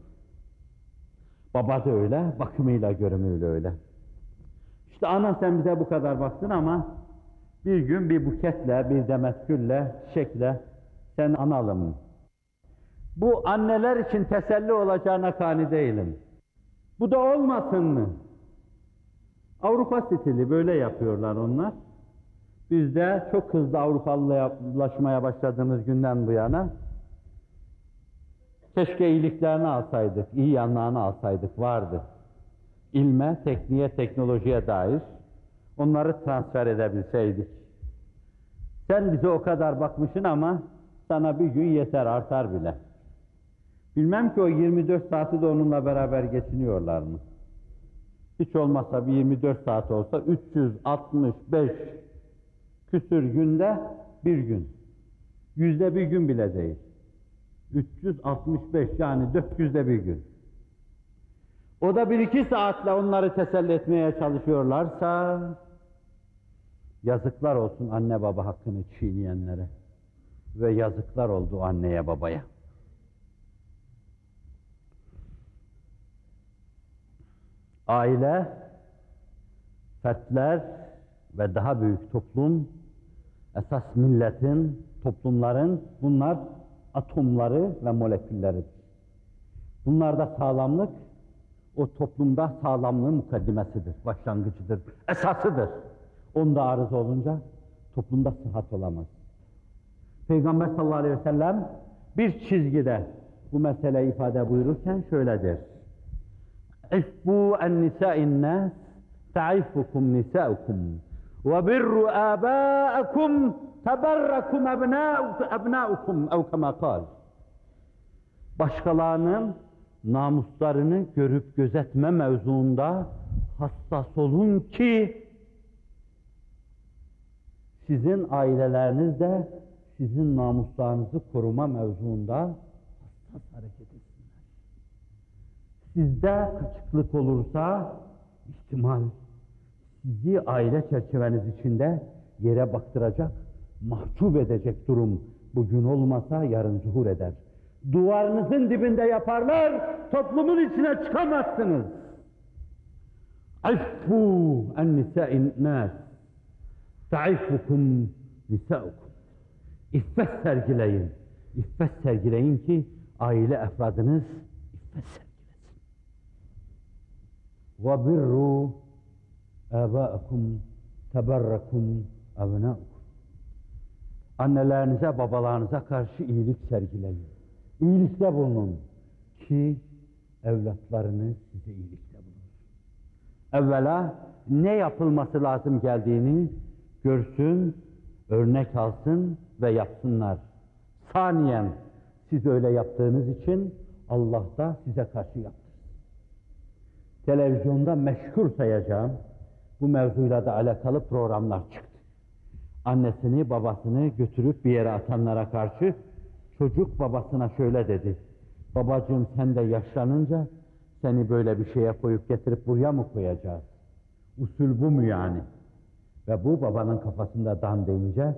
Baba da öyle, bakımıyla görümüyle öyle. İşte ana sen bize bu kadar baktın ama bir gün bir buketle, bir demet gülle, çiçekle sen analım. Bu anneler için teselli olacağına kani değilim. Bu da olmasın mı? Avrupa stili böyle yapıyorlar onlar. Biz de çok hızlı Avrupalılaşmaya başladığımız günden bu yana keşke iyiliklerini alsaydık, iyi yanlarını alsaydık vardı. İlme, tekniğe, teknolojiye dair onları transfer edebilseydik. Sen bize o kadar bakmışsın ama sana bir gün yeter, artar bile. Bilmem ki o 24 saati de onunla beraber geçiniyorlar mı? Hiç olmazsa bir 24 saat olsa 365 küsür günde bir gün. Yüzde bir gün bile değil. 365 yani 400'de bir gün. O da bir iki saatle onları teselli etmeye çalışıyorlarsa yazıklar olsun anne baba hakkını çiğneyenlere ve yazıklar oldu anneye babaya. Aile, fertler ve daha büyük toplum, esas milletin, toplumların bunlar atomları ve molekülleridir. Bunlarda sağlamlık, o toplumda sağlamlığın mukaddimesidir, başlangıcıdır, esasıdır. Onda arız olunca toplumda sıhhat olamaz. Peygamber sallallahu aleyhi ve sellem bir çizgide bu meseleyi ifade buyururken şöyle der. En nisa'in nas ta'iffukum nisa'ukum ve birru aba'akum teberrakum ebna'ukum ev kema kal. Başkalarının namuslarını görüp gözetme mevzuunda hassas olun ki sizin aileleriniz de sizin namuslarınızı koruma mevzuunda hassas hareket. Sizde kaçıklık olursa ihtimal sizi aile çerçeveniz içinde yere baktıracak, mahcup edecek durum bugün olmasa yarın zuhur eder. Duvarınızın dibinde yaparlar, toplumun içine çıkamazsınız. Affu en nisa'in nas. Ta'iffukum nisa'ukum. İffet sergileyin. İffet sergileyin ki aile efradınız iffet sergilesin. Birru âbâekum teberrekum evnâukum. Annelerinize, babalarınıza karşı iyilik sergileyin. İyilikte bulunun ki evlatlarınız size iyilikte bulunur. Evvela ne yapılması lazım geldiğini görsün, örnek alsın ve yapsınlar. Saniyen siz öyle yaptığınız için Allah da size karşı yaptır. Televizyonda meşhur sayacağım bu mevzuyla da alakalı programlar çıktı. Annesini, babasını götürüp bir yere atanlara karşı çocuk babasına şöyle dedi. Babacığım sen de yaşlanınca seni böyle bir şeye koyup getirip buraya mı koyacağız? Usul bu mu yani? Ve bu babanın kafasında dan deyince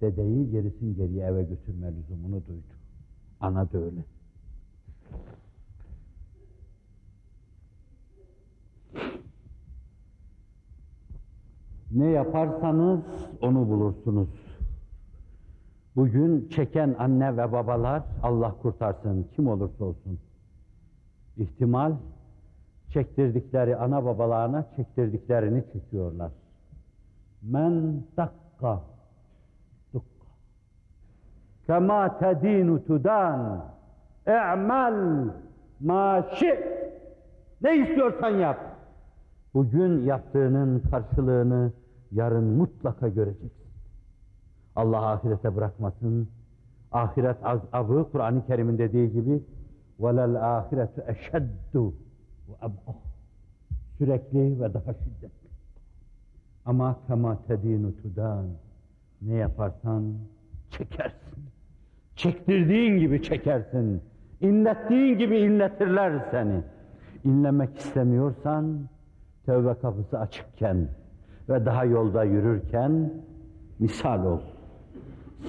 dedeyi gerisin geriye eve götürme lüzumunu duydu. Ana da öyle. Ne yaparsanız onu bulursunuz. Bugün çeken anne ve babalar Allah kurtarsın kim olursa olsun. İhtimal çektirdikleri ana babalarına çektirdiklerini çekiyorlar. Men dakka dukka. Kema tedinu tudan. E'mel ma Ne istiyorsan yap. Bugün yaptığının karşılığını yarın mutlaka göreceksin. Allah ahirete bırakmasın. Ahiret azabı Kur'an-ı Kerim'in dediği gibi velel ahiretu eşeddu ve abqa. Sürekli ve daha şiddetli. Ama kema tedinu tudan. Ne yaparsan çekersin. Çektirdiğin gibi çekersin. İnlettiğin gibi inletirler seni. İnlemek istemiyorsan tövbe kapısı açıkken ve daha yolda yürürken misal ol.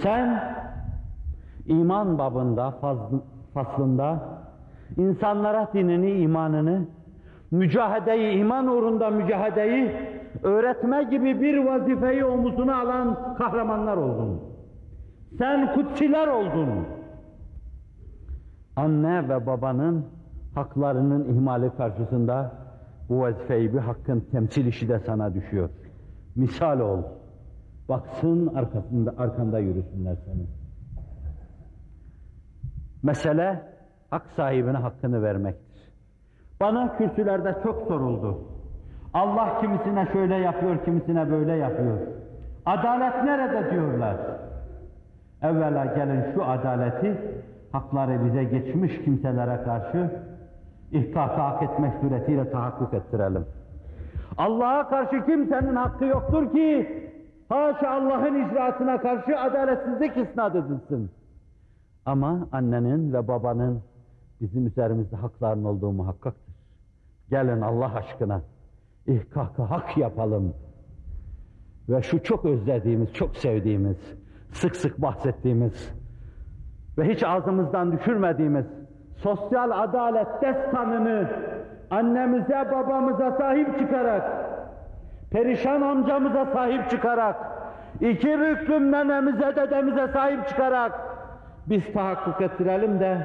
Sen iman babında, faslında insanlara dinini, imanını mücahedeyi, iman uğrunda mücahedeyi öğretme gibi bir vazifeyi omuzuna alan kahramanlar oldun. Sen kutsiler oldun. Anne ve babanın haklarının ihmali karşısında bu vazifeyi bir hakkın temsil işi de sana düşüyor. Misal ol. Baksın arkasında, arkanda yürüsünler seni. Mesele hak sahibine hakkını vermektir. Bana kürsülerde çok soruldu. Allah kimisine şöyle yapıyor, kimisine böyle yapıyor. Adalet nerede diyorlar. Evvela gelin şu adaleti hakları bize geçmiş kimselere karşı ihkaka hak etmek suretiyle tahakkuk ettirelim. Allah'a karşı kimsenin hakkı yoktur ki haşa Allah'ın icraatına karşı adaletsizlik isnat edilsin. Ama annenin ve babanın bizim üzerimizde hakların olduğu muhakkaktır. Gelin Allah aşkına ihkaka hak yapalım. Ve şu çok özlediğimiz, çok sevdiğimiz, sık sık bahsettiğimiz ve hiç ağzımızdan düşürmediğimiz sosyal adalet destanını annemize babamıza sahip çıkarak, perişan amcamıza sahip çıkarak, iki büklüm nenemize dedemize sahip çıkarak biz tahakkuk ettirelim de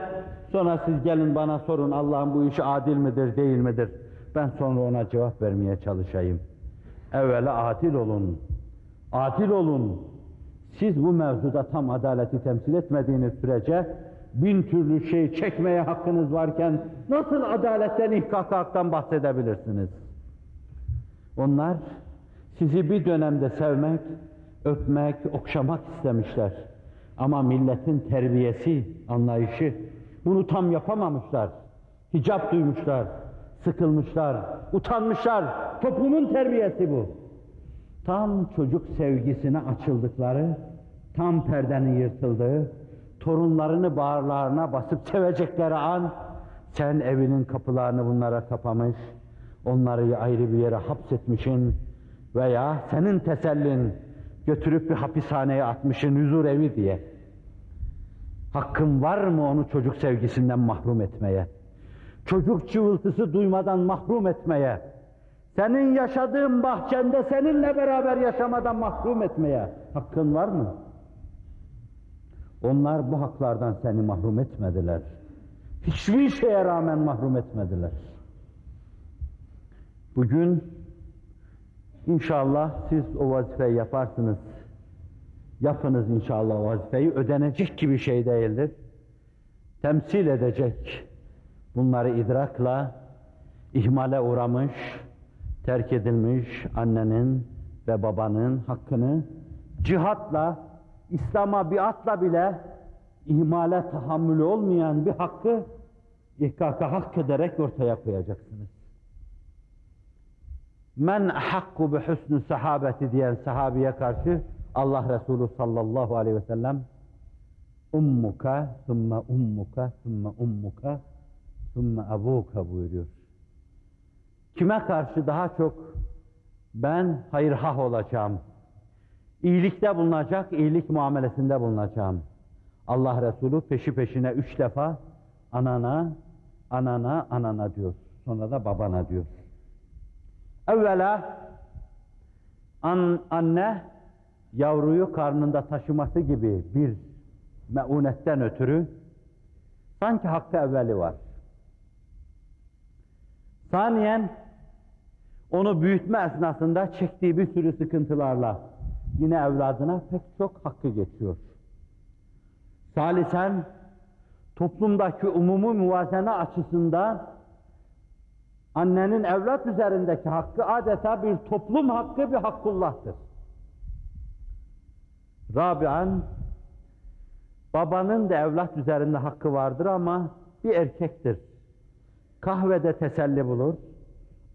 sonra siz gelin bana sorun Allah'ın bu işi adil midir değil midir? Ben sonra ona cevap vermeye çalışayım. Evvela adil olun. Adil olun. Siz bu mevzuda tam adaleti temsil etmediğiniz sürece bin türlü şey çekmeye hakkınız varken nasıl adaletten, ihkakaktan bahsedebilirsiniz? Onlar sizi bir dönemde sevmek, öpmek, okşamak istemişler. Ama milletin terbiyesi, anlayışı bunu tam yapamamışlar. Hicap duymuşlar, sıkılmışlar, utanmışlar. Toplumun terbiyesi bu. Tam çocuk sevgisine açıldıkları, tam perdenin yırtıldığı, torunlarını bağırlarına basıp sevecekleri an, sen evinin kapılarını bunlara kapamış, onları ayrı bir yere hapsetmişin veya senin tesellin götürüp bir hapishaneye atmışın huzur evi diye. Hakkın var mı onu çocuk sevgisinden mahrum etmeye? Çocuk cıvıltısı duymadan mahrum etmeye? Senin yaşadığın bahçende seninle beraber yaşamadan mahrum etmeye hakkın var mı? Onlar bu haklardan seni mahrum etmediler. Hiçbir şeye rağmen mahrum etmediler. Bugün inşallah siz o vazifeyi yaparsınız. Yapınız inşallah vazifeyi. Ödenecek gibi şey değildir. Temsil edecek. Bunları idrakla ihmale uğramış, terk edilmiş annenin ve babanın hakkını cihatla, İslam'a biatla bile ihmale tahammülü olmayan bir hakkı ihkaka hak ederek ortaya koyacaksınız. Men hakku bi husnü sahabeti diyen sahabiye karşı Allah Resulü sallallahu aleyhi ve sellem ummuka, thumma ummuka, thumma ummuka, thumma abuka buyuruyor. Kime karşı daha çok ben hayırhah olacağım, iyilikte bulunacak, iyilik muamelesinde bulunacağım. Allah Resulü peşi peşine üç defa anana, anana, anana diyor. Sonra da babana diyor. Evvela an, anne yavruyu karnında taşıması gibi bir meunetten ötürü sanki hakkı evveli var. Saniyen onu büyütme esnasında çektiği bir sürü sıkıntılarla yine evladına pek çok hakkı geçiyor. Salisen toplumdaki umumu muvazene açısından annenin evlat üzerindeki hakkı adeta bir toplum hakkı bir hakkullah'tır. Rabian babanın da evlat üzerinde hakkı vardır ama bir erkektir. Kahvede teselli bulur,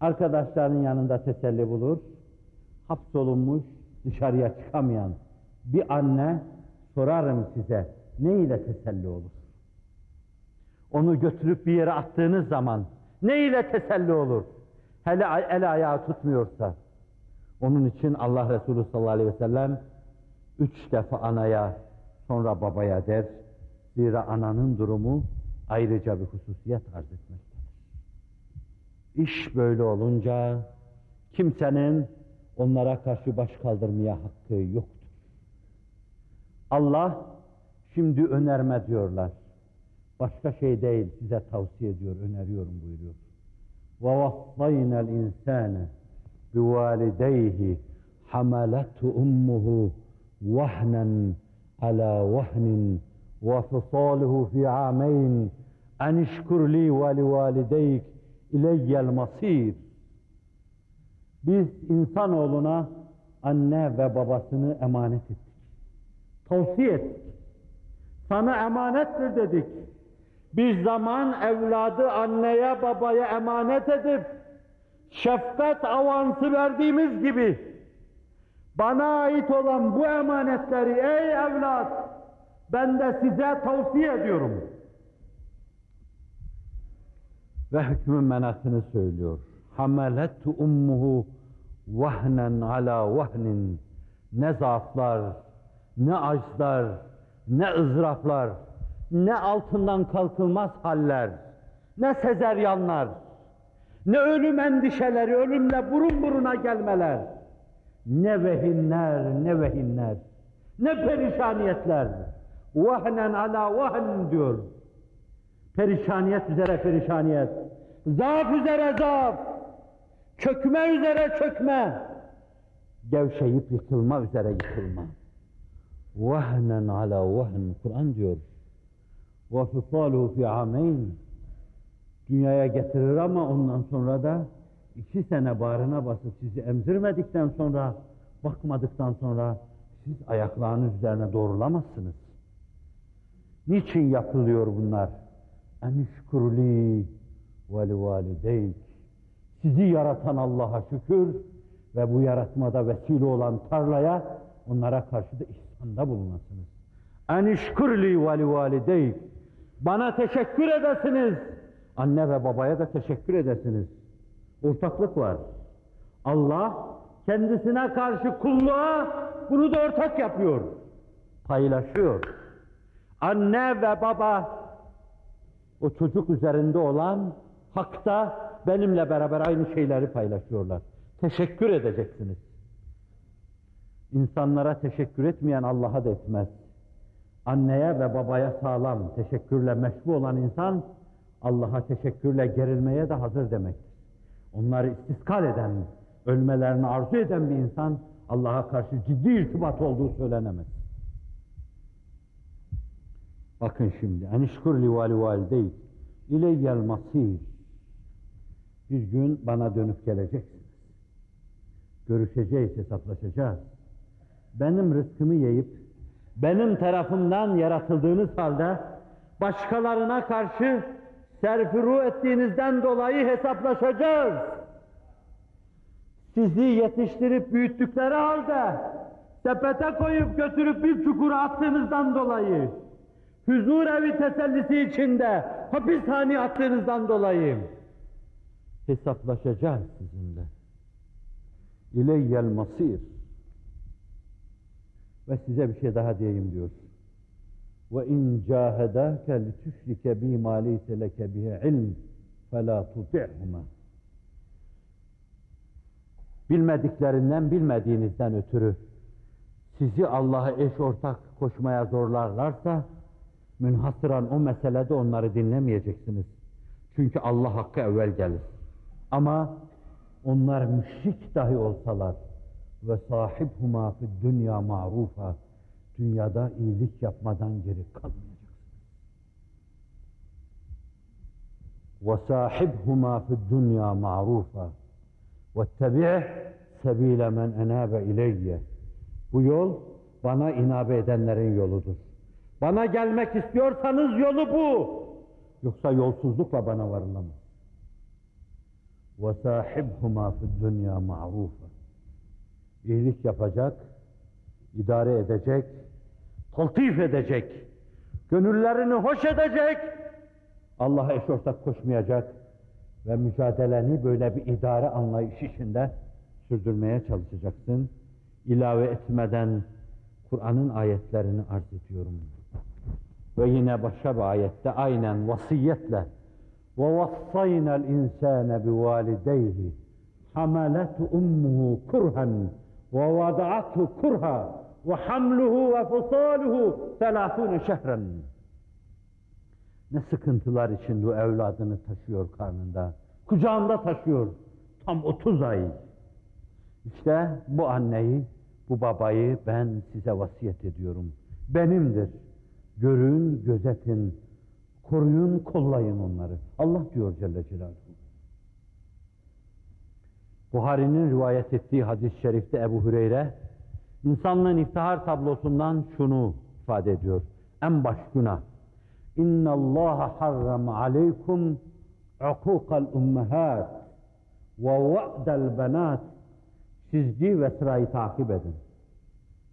arkadaşlarının yanında teselli bulur, hapsolunmuş, dışarıya çıkamayan bir anne sorarım size ne ile teselli olur? Onu götürüp bir yere attığınız zaman ne ile teselli olur? Hele el ayağı tutmuyorsa. Onun için Allah Resulü sallallahu aleyhi ve sellem üç defa anaya sonra babaya der. Zira ananın durumu ayrıca bir hususiyet arz etmektedir. İş böyle olunca kimsenin onlara karşı baş kaldırmaya hakkı yoktur. Allah şimdi önerme diyorlar. Başka şey değil size tavsiye ediyor, öneriyorum buyuruyor. وَوَصَّيْنَا الْاِنْسَانَ بِوَالِدَيْهِ حَمَلَتْهُ أُمُّهُ وَهْنًا عَلَى وَهْنٍ وَفِصَالُهُ فِي عَامَيْنِ اَنْ اِشْكُرْ لِي وَلِوَالِدَيْكِ اِلَيَّ الْمَصِيرِ biz insanoğluna anne ve babasını emanet ettik. Tavsiye ettik. Sana emanettir dedik. Bir zaman evladı anneye babaya emanet edip şefkat avansı verdiğimiz gibi bana ait olan bu emanetleri ey evlat ben de size tavsiye ediyorum. Ve hükmün menasını söylüyor. Hamelettu ummuhu vahnen ala vahnin ne zaaflar, ne acılar, ne ızdıraplar, ne altından kalkılmaz haller, ne sezeryanlar, ne ölüm endişeleri, ölümle burun buruna gelmeler, ne vehinler, ne vehinler, ne perişaniyetler. Vahnen ala vahn diyor. Perişaniyet üzere perişaniyet, zaaf üzere zaaf, Çökme üzere çökme. Gevşeyip yıkılma üzere yıkılma. Vehnen ala vehn. Kur'an diyor. Ve fisaluhu fi ameyn. Dünyaya getirir ama ondan sonra da iki sene bağrına basıp sizi emzirmedikten sonra, bakmadıktan sonra siz ayaklarının üzerine doğrulamazsınız. Niçin yapılıyor bunlar? En Enişkurli ve livalideyk sizi yaratan Allah'a şükür ve bu yaratmada vesile olan tarlaya onlara karşı da ihsanda bulunasınız. En Enişkürli ve livalideyk. Bana teşekkür edesiniz. Anne ve babaya da teşekkür edesiniz. Ortaklık var. Allah kendisine karşı kulluğa bunu da ortak yapıyor. Paylaşıyor. Anne ve baba o çocuk üzerinde olan hakta benimle beraber aynı şeyleri paylaşıyorlar. Teşekkür edeceksiniz. İnsanlara teşekkür etmeyen Allah'a da etmez. Anneye ve babaya sağlam, teşekkürle meşbu olan insan, Allah'a teşekkürle gerilmeye de hazır demektir. Onları istiskal eden, ölmelerini arzu eden bir insan, Allah'a karşı ciddi irtibat olduğu söylenemez. Bakın şimdi, enişkur li vali valideyk, ileyyel masir. Bir gün bana dönüp geleceksiniz. Görüşeceğiz, hesaplaşacağız. Benim rızkımı yiyip, benim tarafımdan yaratıldığınız halde, başkalarına karşı serfiru ettiğinizden dolayı hesaplaşacağız. Sizi yetiştirip büyüttükleri halde, sepete koyup götürüp bir çukura attığınızdan dolayı, huzur evi tesellisi içinde hapishane attığınızdan dolayı hesaplaşacağız sizinle. İleyyel masir. Ve size bir şey daha diyeyim diyor. Ve in cahedake li tüşrike bi ma leyse leke bihi ilm fela tuti'huma. Bilmediklerinden bilmediğinizden ötürü sizi Allah'a eş ortak koşmaya zorlarlarsa münhasıran o meselede onları dinlemeyeceksiniz. Çünkü Allah hakkı evvel gelir. Ama onlar müşrik dahi olsalar ve sahibhuma fid dünya marufa dünyada iyilik yapmadan geri kalmayacaksınız. Ve sahibhuma fid dünya marufa vettebi' sebile men enabe ileyye. Bu yol bana inabe edenlerin yoludur. Bana gelmek istiyorsanız yolu bu. Yoksa yolsuzlukla bana varılamaz. وَسَاحِبْهُمَا فِي الدُّنْيَا مَعْرُوفًا İyilik yapacak, idare edecek, taltif edecek, gönüllerini hoş edecek, Allah'a eş ortak koşmayacak ve mücadeleni böyle bir idare anlayış içinde sürdürmeye çalışacaksın. İlave etmeden Kur'an'ın ayetlerini arz ediyorum. Ve yine başka bir ayette aynen vasiyetle وَوَصَّيْنَا الْاِنْسَانَ بِوَالِدَيْهِ حَمَلَتْ أُمُّهُ كُرْهًا وَوَضَعَتْهُ كُرْهًا وَحَمْلُهُ وَفُصَالُهُ ثَلَاثُونَ شَهْرًا Ne sıkıntılar içinde o evladını taşıyor karnında. Kucağında taşıyor. Tam 30 ay. İşte bu anneyi, bu babayı ben size vasiyet ediyorum. Benimdir. Görün, gözetin, koruyun, kollayın onları. Allah diyor Celle Celaluhu. Buhari'nin rivayet ettiği hadis-i şerifte Ebu Hüreyre, insanlığın iftihar tablosundan şunu ifade ediyor. En baş günah. Allah harram aleykum ukukal ummahat ve va'del benat çizgi ve sırayı takip edin.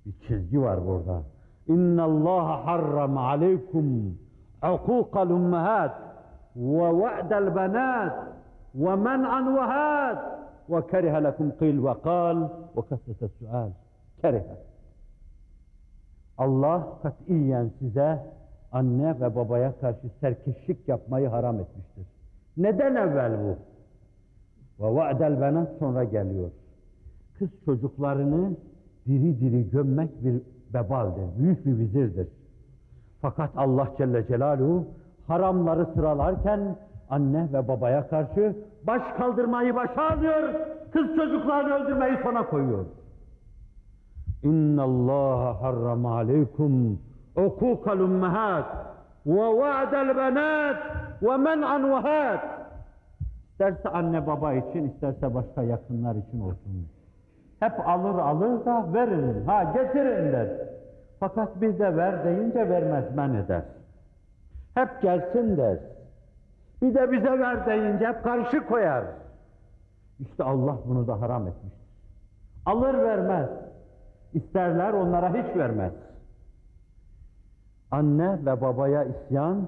Bir çizgi var burada. İnna Allah harram aleykum men'an ve had ve kerihe lekum qil ve kal ve kasrete sual. Kerihe. Allah katiyen size anne ve babaya karşı serkeşlik yapmayı haram etmiştir. Neden evvel bu? Ve va'del benat sonra geliyor. Kız çocuklarını diri diri gömmek bir bebaldir, büyük bir vizirdir. Fakat Allah Celle Celaluhu haramları sıralarken anne ve babaya karşı baş kaldırmayı başa alıyor, kız çocuklarını öldürmeyi sona koyuyor. İnna Allah harrama aleykum ukukal ummahat ve va'del benat ve men'an ve had. İsterse anne baba için, isterse başka yakınlar için olsun. Hep alır alır da verin, ha getirin der. Fakat bir de ver deyince vermez men eder. Hep gelsin der. Bir de bize ver deyince hep karşı koyar. İşte Allah bunu da haram etmiştir. Alır vermez. İsterler onlara hiç vermez. Anne ve babaya isyan,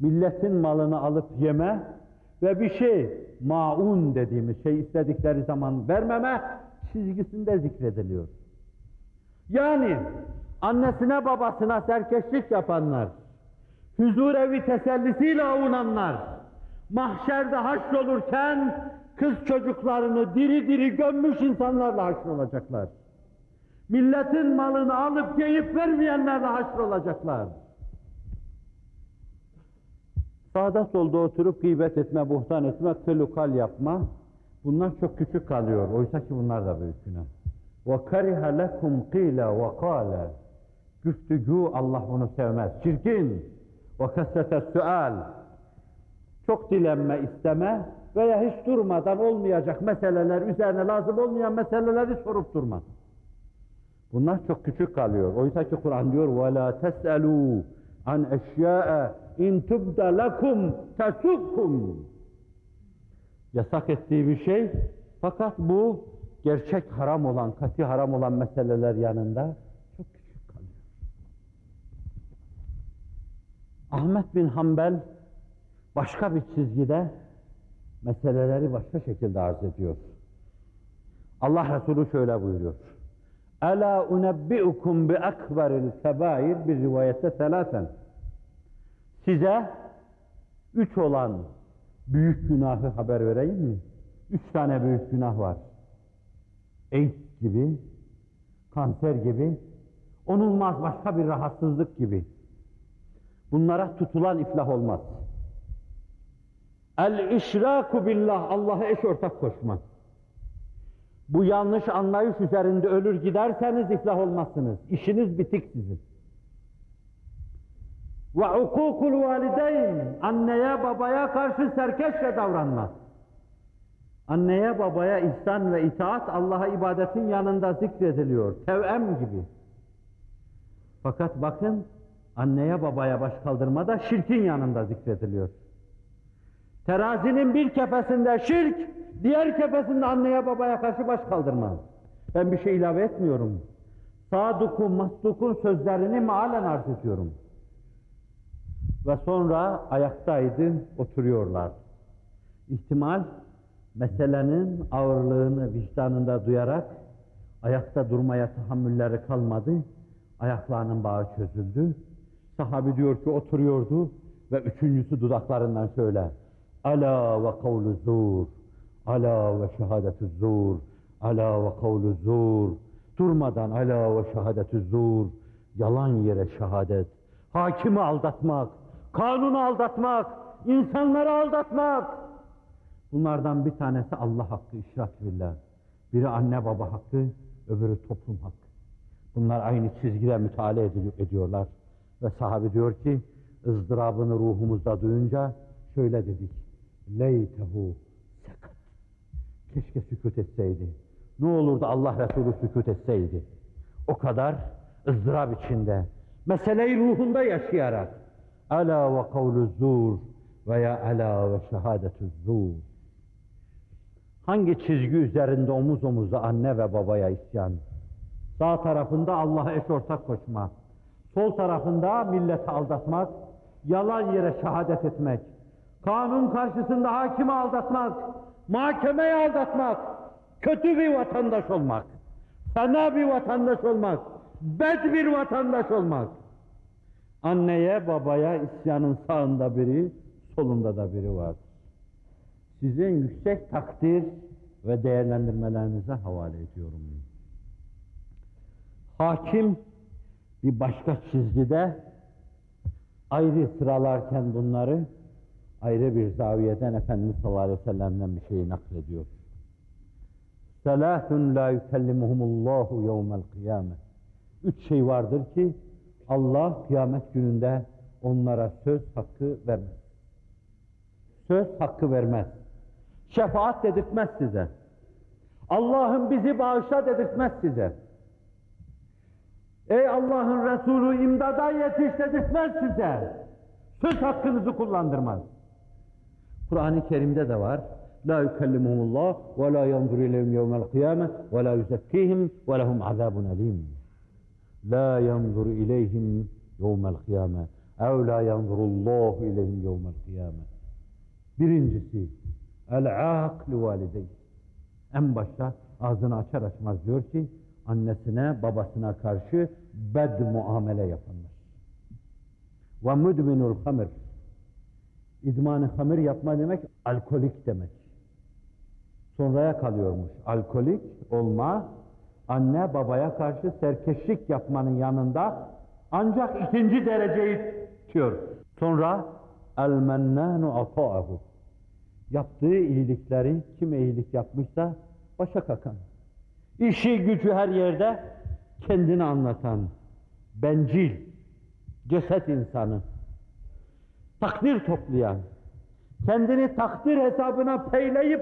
milletin malını alıp yeme ve bir şey, maun dediğimiz şey istedikleri zaman vermeme çizgisinde zikrediliyor. Yani annesine babasına serkeşlik yapanlar, huzurevi tesellisiyle avunanlar, mahşerde haşrolurken kız çocuklarını diri diri gömmüş insanlarla haşrolacaklar. Milletin malını alıp yiyip vermeyenlerle haşrolacaklar. Sağda solda oturup gıybet etme, buhtan etme, kılukal yapma, bunlar çok küçük kalıyor. Oysa ki bunlar da büyük günah. وَكَرِهَ لَكُمْ قِيلَ وَقَالَ Güftügü Allah bunu sevmez. Çirkin. وَكَسَّةَ sual Çok dilenme, isteme veya hiç durmadan olmayacak meseleler, üzerine lazım olmayan meseleleri sorup durma. Bunlar çok küçük kalıyor. Oysa ki Kur'an diyor وَلَا تَسْأَلُوا an eşya'a in tubda lakum tesukkum. Yasak ettiği bir şey fakat bu gerçek haram olan, kati haram olan meseleler yanında Ahmet bin Hanbel başka bir çizgide meseleleri başka şekilde arz ediyor. Allah Resulü şöyle buyuruyor. Ela unebbiukum bi ekberil kebair bir rivayette selasen. Size üç olan büyük günahı haber vereyim mi? Üç tane büyük günah var. AIDS gibi, kanser gibi, onulmaz başka bir rahatsızlık gibi. Bunlara tutulan iflah olmaz. El-işraku billah, Allah'a eş ortak koşmak. Bu yanlış anlayış üzerinde ölür giderseniz iflah olmazsınız. İşiniz bitik sizin. Ve ukukul valideyn, anneye babaya karşı serkeşle davranmak. Anneye babaya ihsan ve itaat Allah'a ibadetin yanında zikrediliyor. Tevem gibi. Fakat bakın anneye babaya baş kaldırma da şirkin yanında zikrediliyor. Terazinin bir kefesinde şirk, diğer kefesinde anneye babaya karşı baş kaldırma. Ben bir şey ilave etmiyorum. Sadukun, masdukun sözlerini maalen arz ediyorum. Ve sonra ayaktaydı, oturuyorlar. İhtimal meselenin ağırlığını vicdanında duyarak ayakta durmaya tahammülleri kalmadı. Ayaklarının bağı çözüldü. Sahabi diyor ki oturuyordu ve üçüncüsü dudaklarından şöyle Ala ve kavlu zur. Ala ve şehadetü zur. Ala ve kavlu zur. Durmadan ala ve şehadetü zur. Yalan yere şehadet. Hakimi aldatmak. Kanunu aldatmak. insanları aldatmak. Bunlardan bir tanesi Allah hakkı işrak billah. Biri anne baba hakkı, öbürü toplum hakkı. Bunlar aynı çizgide müteala ediyorlar. Ve sahabe diyor ki, ızdırabını ruhumuzda duyunca şöyle dedik. Leytehu sekat. Keşke sükut etseydi. Ne olurdu Allah Resulü sükut etseydi. O kadar ızdırap içinde, meseleyi ruhunda yaşayarak. Ala ve kavlu zur veya ala ve şehadetü zur. Hangi çizgi üzerinde omuz omuza anne ve babaya isyan? Sağ tarafında Allah'a eş ortak koşma. Sol tarafında milleti aldatmak, yalan yere şehadet etmek. Kanun karşısında hakimi aldatmak, mahkemeyi aldatmak, kötü bir vatandaş olmak, fena bir vatandaş olmak, bed bir vatandaş olmak. Anneye babaya isyanın sağında biri, solunda da biri var. Sizin yüksek takdir ve değerlendirmelerinize havale ediyorum. Hakim bir başka çizgide ayrı sıralarken bunları ayrı bir zaviyeden Efendimiz sallallahu aleyhi ve sellem'den bir şeyi naklediyor. Selâthun la yukellimuhumullahu yevmel kıyame. Üç şey vardır ki Allah kıyamet gününde onlara söz hakkı vermez. Söz hakkı vermez. Şefaat dedirtmez size. Allah'ım bizi bağışla dedirtmez size. Ey Allah'ın Resulü imdada yetiş dedirtmez size. Söz hakkınızı kullandırmaz. Kur'an-ı Kerim'de de var. La yukellimuhumullah ve la yanzur ileyhim yevmel kıyame ve la yuzekkihim ve lehum azabun alim. La yanzur ileyhim yevmel kıyame ev la yanzurullahu ileyhim yevmel kıyame. Birincisi el-aklu validey. En başta ağzını açar açmaz diyor ki annesine babasına karşı bed muamele yapanlar. Ve müdminul hamir. İdmanı hamir yapma demek alkolik demek. Sonraya kalıyormuş. Alkolik olma anne babaya karşı serkeşlik yapmanın yanında ancak ikinci dereceyi tutuyor. Sonra el mennanu ata'ahu. Yaptığı iyilikleri kim iyilik yapmışsa başa kakan. İşi gücü her yerde kendini anlatan, bencil, ceset insanı, takdir toplayan, kendini takdir hesabına peyleyip